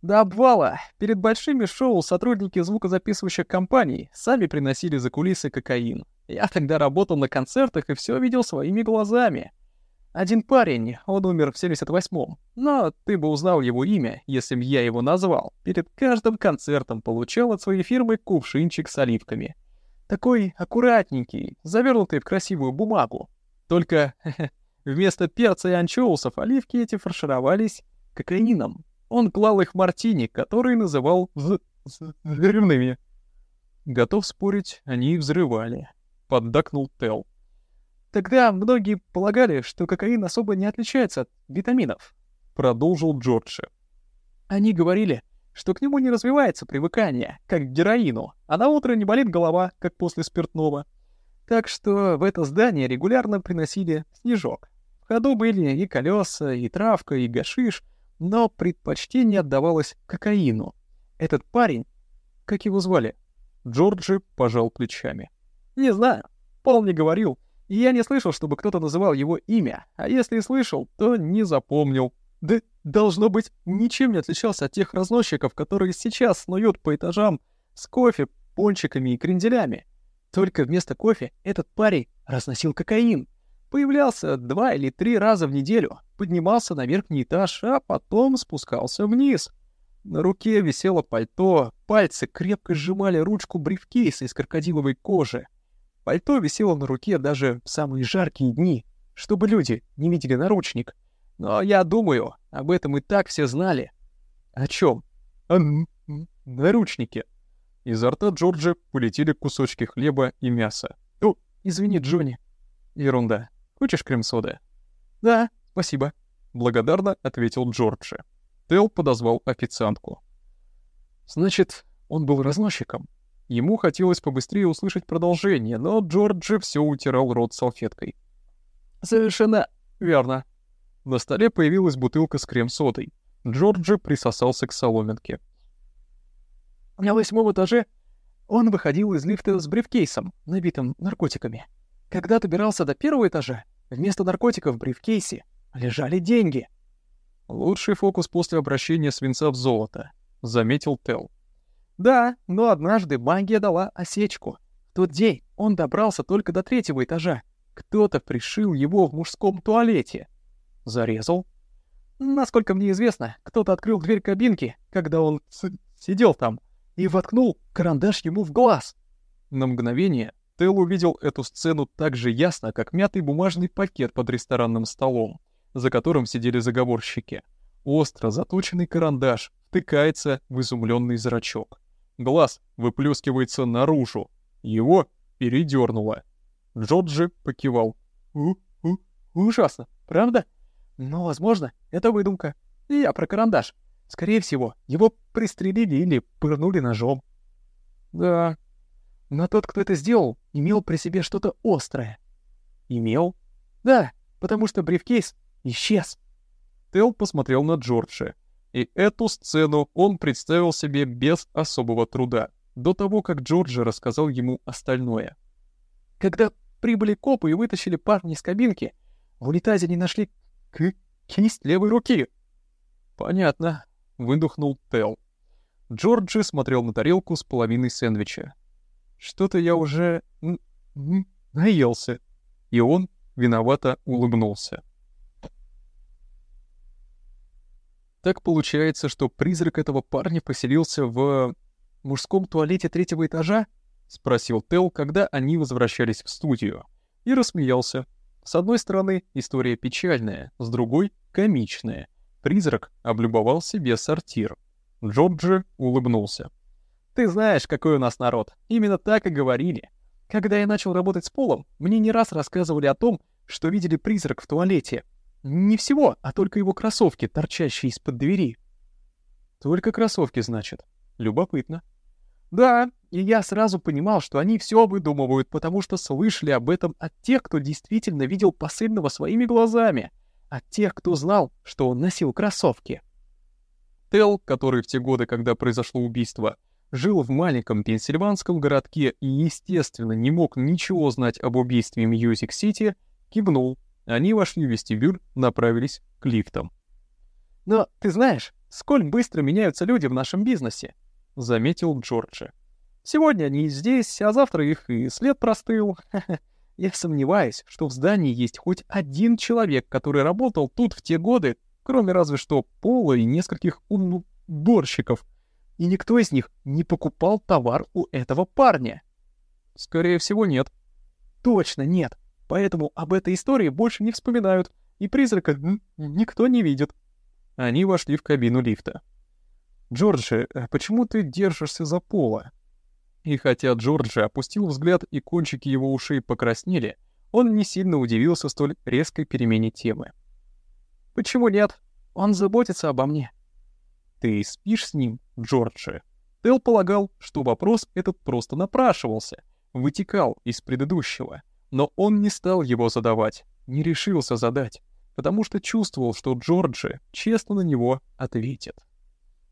До обвала перед большими шоу сотрудники звукозаписывающих компаний сами приносили за кулисы кокаин. Я тогда работал на концертах и все видел своими глазами. Один парень, он умер в 78-м, но ты бы узнал его имя, если бы я его назвал. Перед каждым концертом получал от своей фирмы кувшинчик с оливками. Такой аккуратненький, завернутый в красивую бумагу. Только Вместо перца и анчоусов оливки эти фаршировались кокаином. Он клал их в мартини, который называл взрывными. Готов спорить, они взрывали. Поддакнул Тел. Тогда многие полагали, что кокаин особо не отличается от витаминов. Продолжил Джорджи. Они говорили, что к нему не развивается привыкание, как к героину, а на утро не болит голова, как после спиртного. Так что в это здание регулярно приносили снежок ходу были и колеса, и травка, и гашиш, но предпочтение отдавалось кокаину. Этот парень, как его звали? Джорджи пожал плечами. Не знаю, Пол не говорил, и я не слышал, чтобы кто-то называл его имя, а если и слышал, то не запомнил. Да, должно быть, ничем не отличался от тех разносчиков, которые сейчас снуют по этажам с кофе, пончиками и кренделями. Только вместо кофе этот парень разносил кокаин. Появлялся два или три раза в неделю, поднимался на верхний этаж, а потом спускался вниз. На руке висело пальто, пальцы крепко сжимали ручку брифкейса из крокодиловой кожи. Пальто висело на руке даже в самые жаркие дни, чтобы люди не видели наручник. Но я думаю, об этом и так все знали. О чем? О наручнике. Изо рта Джорджа полетели кусочки хлеба и мяса. «О, извини, Джонни». Ерунда. Хочешь крем-соды?» «Да, спасибо», — благодарно ответил Джорджи. Тел подозвал официантку. «Значит, он был разносчиком?» Ему хотелось побыстрее услышать продолжение, но Джорджи все утирал рот салфеткой. «Совершенно верно». На столе появилась бутылка с крем-содой. Джорджи присосался к соломинке. На восьмом этаже он выходил из лифта с брифкейсом, набитым наркотиками. Когда добирался до первого этажа, вместо наркотиков в брифкейсе лежали деньги. Лучший фокус после обращения свинца в золото, заметил Тел. Да, но однажды магия дала осечку. В тот день он добрался только до третьего этажа. Кто-то пришил его в мужском туалете. Зарезал. Насколько мне известно, кто-то открыл дверь кабинки, когда он сидел там, и воткнул карандаш ему в глаз. На мгновение Тел увидел эту сцену так же ясно, как мятый бумажный пакет под ресторанным столом, за которым сидели заговорщики. Остро заточенный карандаш втыкается в изумленный зрачок. Глаз выплескивается наружу. Его передернуло. Джорджи покивал. «У -у -ужасно, правда? Но, возможно, это выдумка. И я про карандаш. Скорее всего, его пристрелили или пырнули ножом. Да. Но тот, кто это сделал, имел при себе что-то острое. Имел? Да, потому что брифкейс исчез. Тел посмотрел на Джорджа, и эту сцену он представил себе без особого труда, до того, как Джорджи рассказал ему остальное. Когда прибыли копы и вытащили парня из кабинки, в унитазе не нашли к кисть левой руки. Понятно, выдохнул Тел. Джорджи смотрел на тарелку с половиной сэндвича. Что-то я уже наелся. И он виновато улыбнулся. Так получается, что призрак этого парня поселился в мужском туалете третьего этажа? Спросил Тел, когда они возвращались в студию. И рассмеялся. С одной стороны, история печальная, с другой — комичная. Призрак облюбовал себе сортир. Джорджи улыбнулся. «Ты знаешь, какой у нас народ. Именно так и говорили. Когда я начал работать с Полом, мне не раз рассказывали о том, что видели призрак в туалете. Не всего, а только его кроссовки, торчащие из-под двери». «Только кроссовки, значит. Любопытно». «Да, и я сразу понимал, что они все выдумывают, потому что слышали об этом от тех, кто действительно видел посыльного своими глазами, от тех, кто знал, что он носил кроссовки». Тел, который в те годы, когда произошло убийство, жил в маленьком пенсильванском городке и, естественно, не мог ничего знать об убийстве Мьюзик-Сити, кивнул. Они вошли в вестибюль, направились к лифтам. «Но ты знаешь, сколь быстро меняются люди в нашем бизнесе?» — заметил Джорджи. «Сегодня они здесь, а завтра их и след простыл. Я сомневаюсь, что в здании есть хоть один человек, который работал тут в те годы, кроме разве что Пола и нескольких уборщиков. И никто из них не покупал товар у этого парня. Скорее всего, нет. Точно нет. Поэтому об этой истории больше не вспоминают, и призрака никто не видит. Они вошли в кабину лифта. «Джорджи, э, почему ты держишься за пола?» И хотя Джорджи опустил взгляд и кончики его ушей покраснели, он не сильно удивился столь резкой перемене темы. «Почему нет? Он заботится обо мне». «Ты спишь с ним, Джорджи?» Тел полагал, что вопрос этот просто напрашивался, вытекал из предыдущего, но он не стал его задавать, не решился задать, потому что чувствовал, что Джорджи честно на него ответит.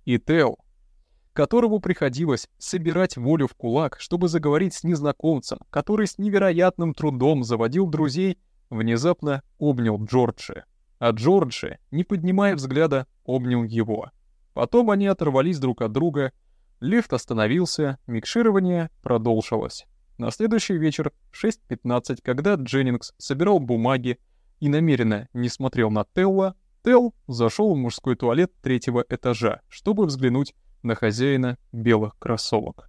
И Тел, которому приходилось собирать волю в кулак, чтобы заговорить с незнакомцем, который с невероятным трудом заводил друзей, внезапно обнял Джорджи. А Джорджи, не поднимая взгляда, обнял его. Потом они оторвались друг от друга, лифт остановился, микширование продолжилось. На следующий вечер в 6.15, когда Дженнингс собирал бумаги и намеренно не смотрел на Телла, Телл зашел в мужской туалет третьего этажа, чтобы взглянуть на хозяина белых кроссовок.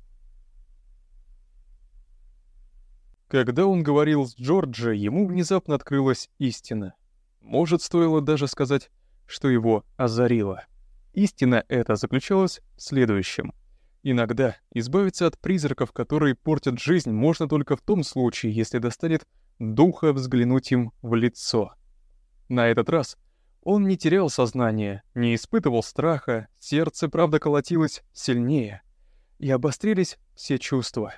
Когда он говорил с Джорджи, ему внезапно открылась истина. Может, стоило даже сказать, что его озарило. Истина эта заключалась в следующем. Иногда избавиться от призраков, которые портят жизнь, можно только в том случае, если достанет духа взглянуть им в лицо. На этот раз — он не терял сознание, не испытывал страха, сердце, правда, колотилось сильнее. И обострились все чувства.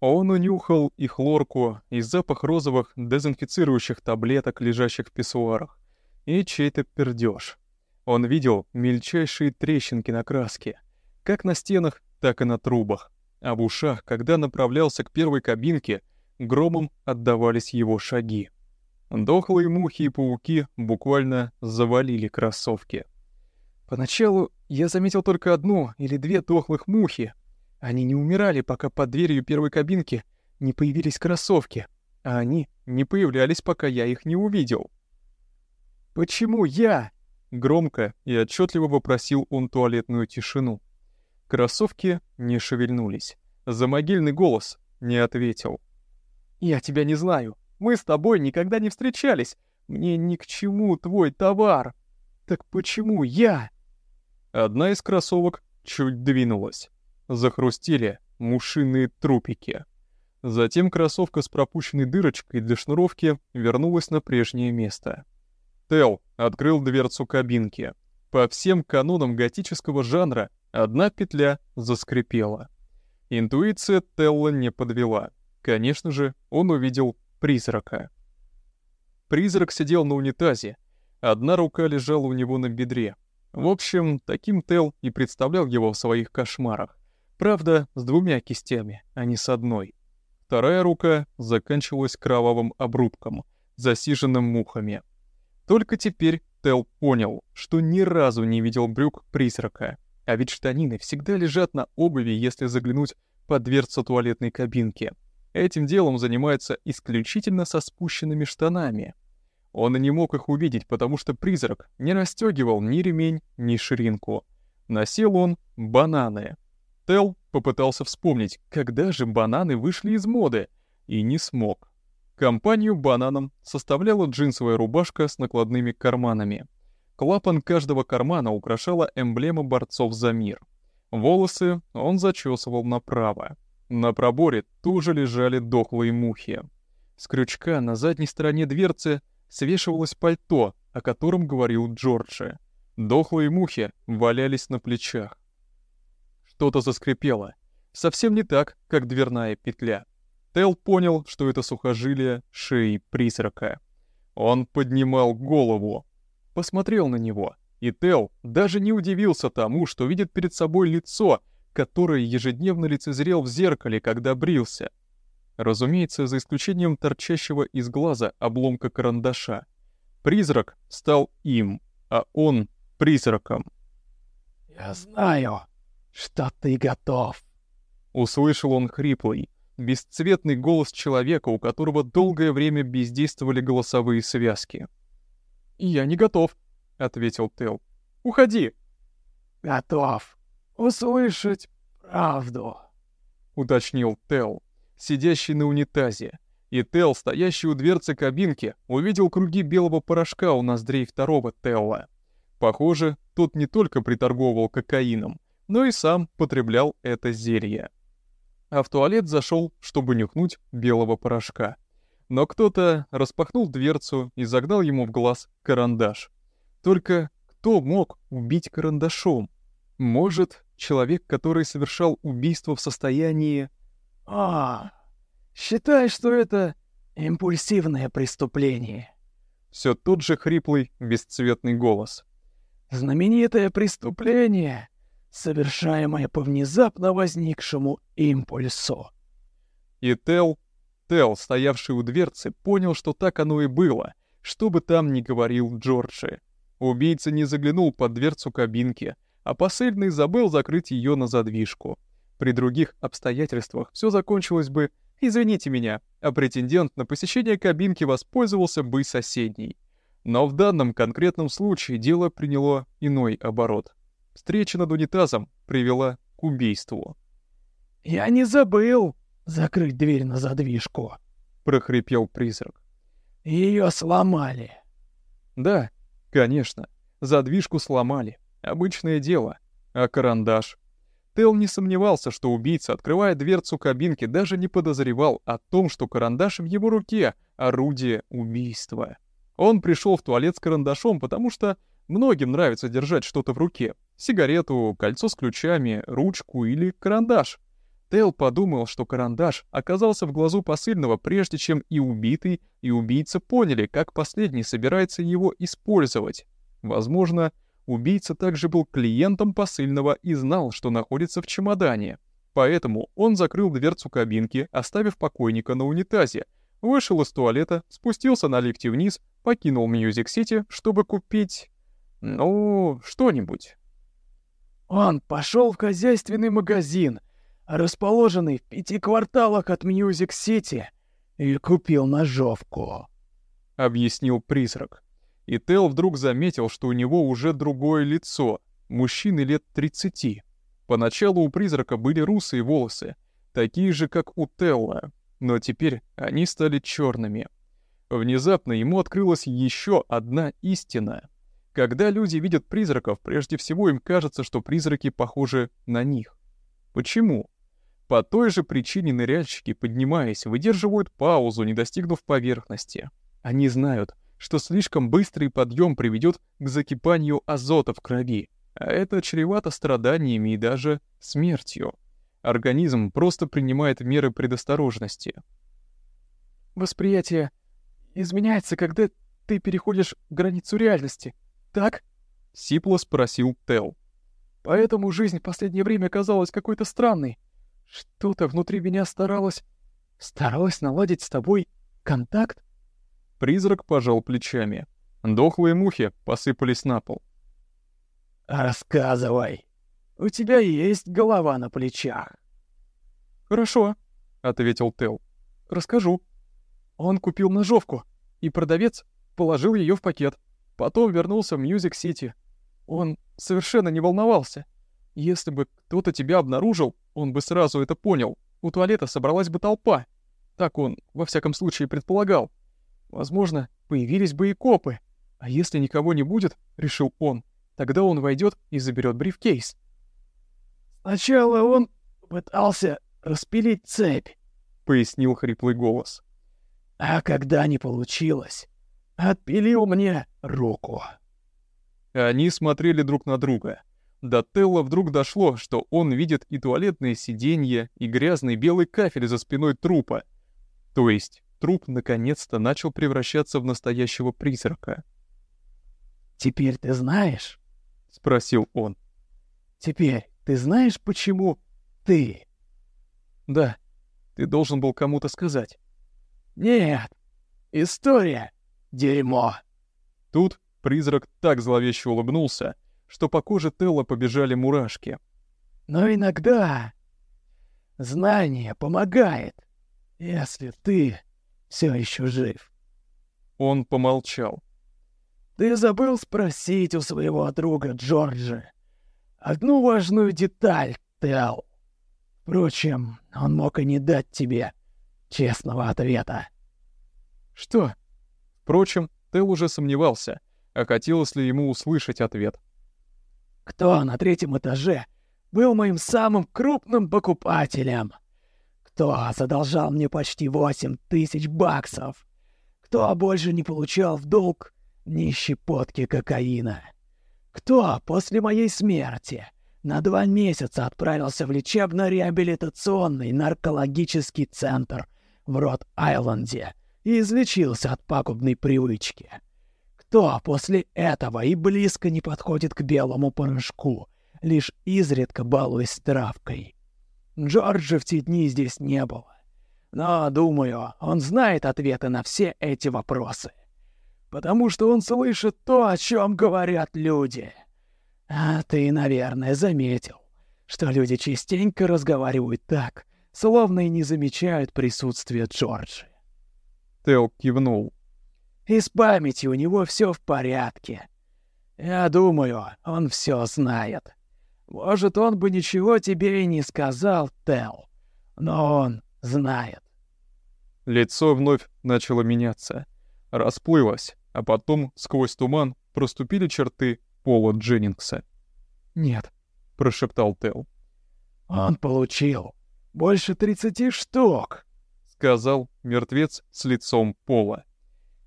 Он унюхал и хлорку, и запах розовых дезинфицирующих таблеток, лежащих в писсуарах, и чей-то пердеж. Он видел мельчайшие трещинки на краске, как на стенах, так и на трубах. А в ушах, когда направлялся к первой кабинке, громом отдавались его шаги. Дохлые мухи и пауки буквально завалили кроссовки. Поначалу я заметил только одну или две дохлых мухи. Они не умирали, пока под дверью первой кабинки не появились кроссовки, а они не появлялись, пока я их не увидел. «Почему я?» — громко и отчетливо вопросил он туалетную тишину. Кроссовки не шевельнулись. За могильный голос не ответил. «Я тебя не знаю. Мы с тобой никогда не встречались. Мне ни к чему твой товар. Так почему я?» Одна из кроссовок чуть двинулась. Захрустели мушиные трупики. Затем кроссовка с пропущенной дырочкой для шнуровки вернулась на прежнее место. Тел открыл дверцу кабинки. По всем канонам готического жанра одна петля заскрипела. Интуиция Телла не подвела. Конечно же, он увидел призрака. Призрак сидел на унитазе. Одна рука лежала у него на бедре. В общем, таким Тел и представлял его в своих кошмарах. Правда, с двумя кистями, а не с одной. Вторая рука заканчивалась кровавым обрубком, засиженным мухами. Только теперь Тел понял, что ни разу не видел брюк призрака. А ведь штанины всегда лежат на обуви, если заглянуть под дверцу туалетной кабинки. Этим делом занимаются исключительно со спущенными штанами. Он и не мог их увидеть, потому что призрак не расстегивал ни ремень, ни ширинку. Носил он бананы. Тел попытался вспомнить, когда же бананы вышли из моды, и не смог. Компанию бананам составляла джинсовая рубашка с накладными карманами. Клапан каждого кармана украшала эмблема борцов за мир. Волосы он зачесывал направо. На проборе тоже лежали дохлые мухи. С крючка на задней стороне дверцы свешивалось пальто, о котором говорил Джорджи. Дохлые мухи валялись на плечах. Что-то заскрипело. Совсем не так, как дверная петля. Тел понял, что это сухожилие шеи призрака. Он поднимал голову. Посмотрел на него, и Тел даже не удивился тому, что видит перед собой лицо, которое ежедневно лицезрел в зеркале, когда брился — Разумеется, за исключением торчащего из глаза обломка карандаша. Призрак стал им, а он — призраком. «Я знаю, что ты готов», — услышал он хриплый, бесцветный голос человека, у которого долгое время бездействовали голосовые связки. «Я не готов», — ответил Тел. «Уходи». «Готов услышать правду», — уточнил Тел сидящий на унитазе, и Тел, стоящий у дверцы кабинки, увидел круги белого порошка у ноздрей второго Телла. Похоже, тот не только приторговывал кокаином, но и сам потреблял это зелье. А в туалет зашел, чтобы нюхнуть белого порошка. Но кто-то распахнул дверцу и загнал ему в глаз карандаш. Только кто мог убить карандашом? Может, человек, который совершал убийство в состоянии а, считай, что это импульсивное преступление. Все тот же хриплый, бесцветный голос. Знаменитое преступление, совершаемое по внезапно возникшему импульсу. И Тел, Тел, стоявший у дверцы, понял, что так оно и было, что бы там ни говорил Джорджи. Убийца не заглянул под дверцу кабинки, а посыльный забыл закрыть ее на задвижку. При других обстоятельствах все закончилось бы «извините меня», а претендент на посещение кабинки воспользовался бы соседней. Но в данном конкретном случае дело приняло иной оборот. Встреча над унитазом привела к убийству. «Я не забыл закрыть дверь на задвижку», — прохрипел призрак. «Ее сломали». «Да, конечно, задвижку сломали. Обычное дело. А карандаш? Тел не сомневался, что убийца, открывая дверцу кабинки, даже не подозревал о том, что карандаш в его руке — орудие убийства. Он пришел в туалет с карандашом, потому что многим нравится держать что-то в руке. Сигарету, кольцо с ключами, ручку или карандаш. Тел подумал, что карандаш оказался в глазу посыльного, прежде чем и убитый, и убийца поняли, как последний собирается его использовать. Возможно, Убийца также был клиентом посыльного и знал, что находится в чемодане. Поэтому он закрыл дверцу кабинки, оставив покойника на унитазе, вышел из туалета, спустился на лифте вниз, покинул Мьюзик-Сити, чтобы купить... ну, что-нибудь. Он пошел в хозяйственный магазин, расположенный в пяти кварталах от Мьюзик-Сити, и купил ножовку. — объяснил призрак. И Тел вдруг заметил, что у него уже другое лицо, мужчины лет 30. Поначалу у призрака были русые волосы, такие же, как у Телла, но теперь они стали черными. Внезапно ему открылась еще одна истина. Когда люди видят призраков, прежде всего им кажется, что призраки похожи на них. Почему? По той же причине ныряльщики, поднимаясь, выдерживают паузу, не достигнув поверхности. Они знают, что слишком быстрый подъем приведет к закипанию азота в крови, а это чревато страданиями и даже смертью. Организм просто принимает меры предосторожности. Восприятие изменяется, когда ты переходишь границу реальности, так? Сипло спросил Тел. Поэтому жизнь в последнее время казалась какой-то странной. Что-то внутри меня старалось... Старалось наладить с тобой контакт? Призрак пожал плечами. Дохлые мухи посыпались на пол. «Рассказывай. У тебя есть голова на плечах». «Хорошо», — ответил Тел. «Расскажу. Он купил ножовку, и продавец положил ее в пакет. Потом вернулся в Мьюзик-Сити. Он совершенно не волновался. Если бы кто-то тебя обнаружил, он бы сразу это понял. У туалета собралась бы толпа. Так он, во всяком случае, предполагал. Возможно, появились бы и копы. А если никого не будет, решил он, тогда он войдет и заберет брифкейс. Сначала он пытался распилить цепь, пояснил хриплый голос. А когда не получилось, отпилил мне руку. Они смотрели друг на друга. До Телла вдруг дошло, что он видит и туалетные сиденья, и грязный белый кафель за спиной трупа. То есть труп наконец-то начал превращаться в настоящего призрака. «Теперь ты знаешь?» — спросил он. «Теперь ты знаешь, почему ты?» «Да, ты должен был кому-то сказать». «Нет, история — дерьмо». Тут призрак так зловеще улыбнулся, что по коже Телла побежали мурашки. «Но иногда знание помогает, если ты все еще жив. Он помолчал. Ты забыл спросить у своего друга Джорджа одну важную деталь, Тел. Впрочем, он мог и не дать тебе честного ответа. Что? Впрочем, Тел уже сомневался, а хотелось ли ему услышать ответ. Кто на третьем этаже был моим самым крупным покупателем? Кто задолжал мне почти восемь тысяч баксов? Кто больше не получал в долг ни щепотки кокаина? Кто после моей смерти на два месяца отправился в лечебно-реабилитационный наркологический центр в Рот-Айленде и излечился от пагубной привычки? Кто после этого и близко не подходит к белому порошку, лишь изредка балуясь травкой? Джорджа в те дни здесь не было. Но, думаю, он знает ответы на все эти вопросы. Потому что он слышит то, о чем говорят люди. А ты, наверное, заметил, что люди частенько разговаривают так, словно и не замечают присутствия Джорджи. Тел кивнул. И с памятью у него все в порядке. Я думаю, он все знает. Может, он бы ничего тебе и не сказал, Тел, но он знает. Лицо вновь начало меняться, расплылось, а потом сквозь туман проступили черты Пола Дженнингса. «Нет», — прошептал Тел. «Он получил больше тридцати штук», — сказал мертвец с лицом Пола.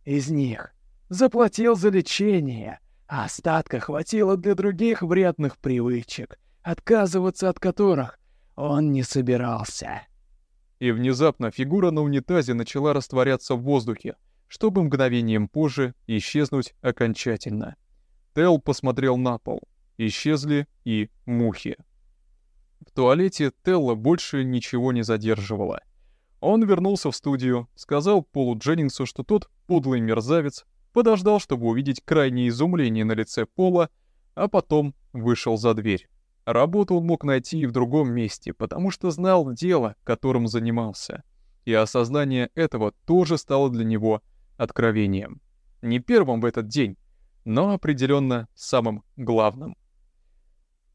«Из них заплатил за лечение, а остатка хватило для других вредных привычек, отказываться от которых он не собирался. И внезапно фигура на унитазе начала растворяться в воздухе, чтобы мгновением позже исчезнуть окончательно. Тел посмотрел на пол. Исчезли и мухи. В туалете Телла больше ничего не задерживала. Он вернулся в студию, сказал Полу Дженнингсу, что тот подлый мерзавец, подождал, чтобы увидеть крайнее изумление на лице Пола, а потом вышел за дверь. Работу он мог найти и в другом месте, потому что знал дело, которым занимался. И осознание этого тоже стало для него откровением. Не первым в этот день, но определенно самым главным.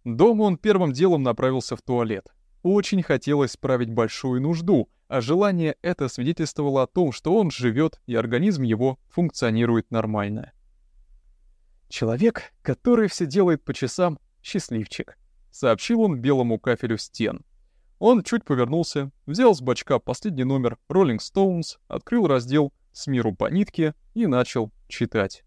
Дома он первым делом направился в туалет. Очень хотелось справить большую нужду, а желание это свидетельствовало о том, что он живет и организм его функционирует нормально. Человек, который все делает по часам, счастливчик, сообщил он белому кафелю стен. Он чуть повернулся, взял с бачка последний номер Rolling Stones, открыл раздел с миру по нитке и начал читать.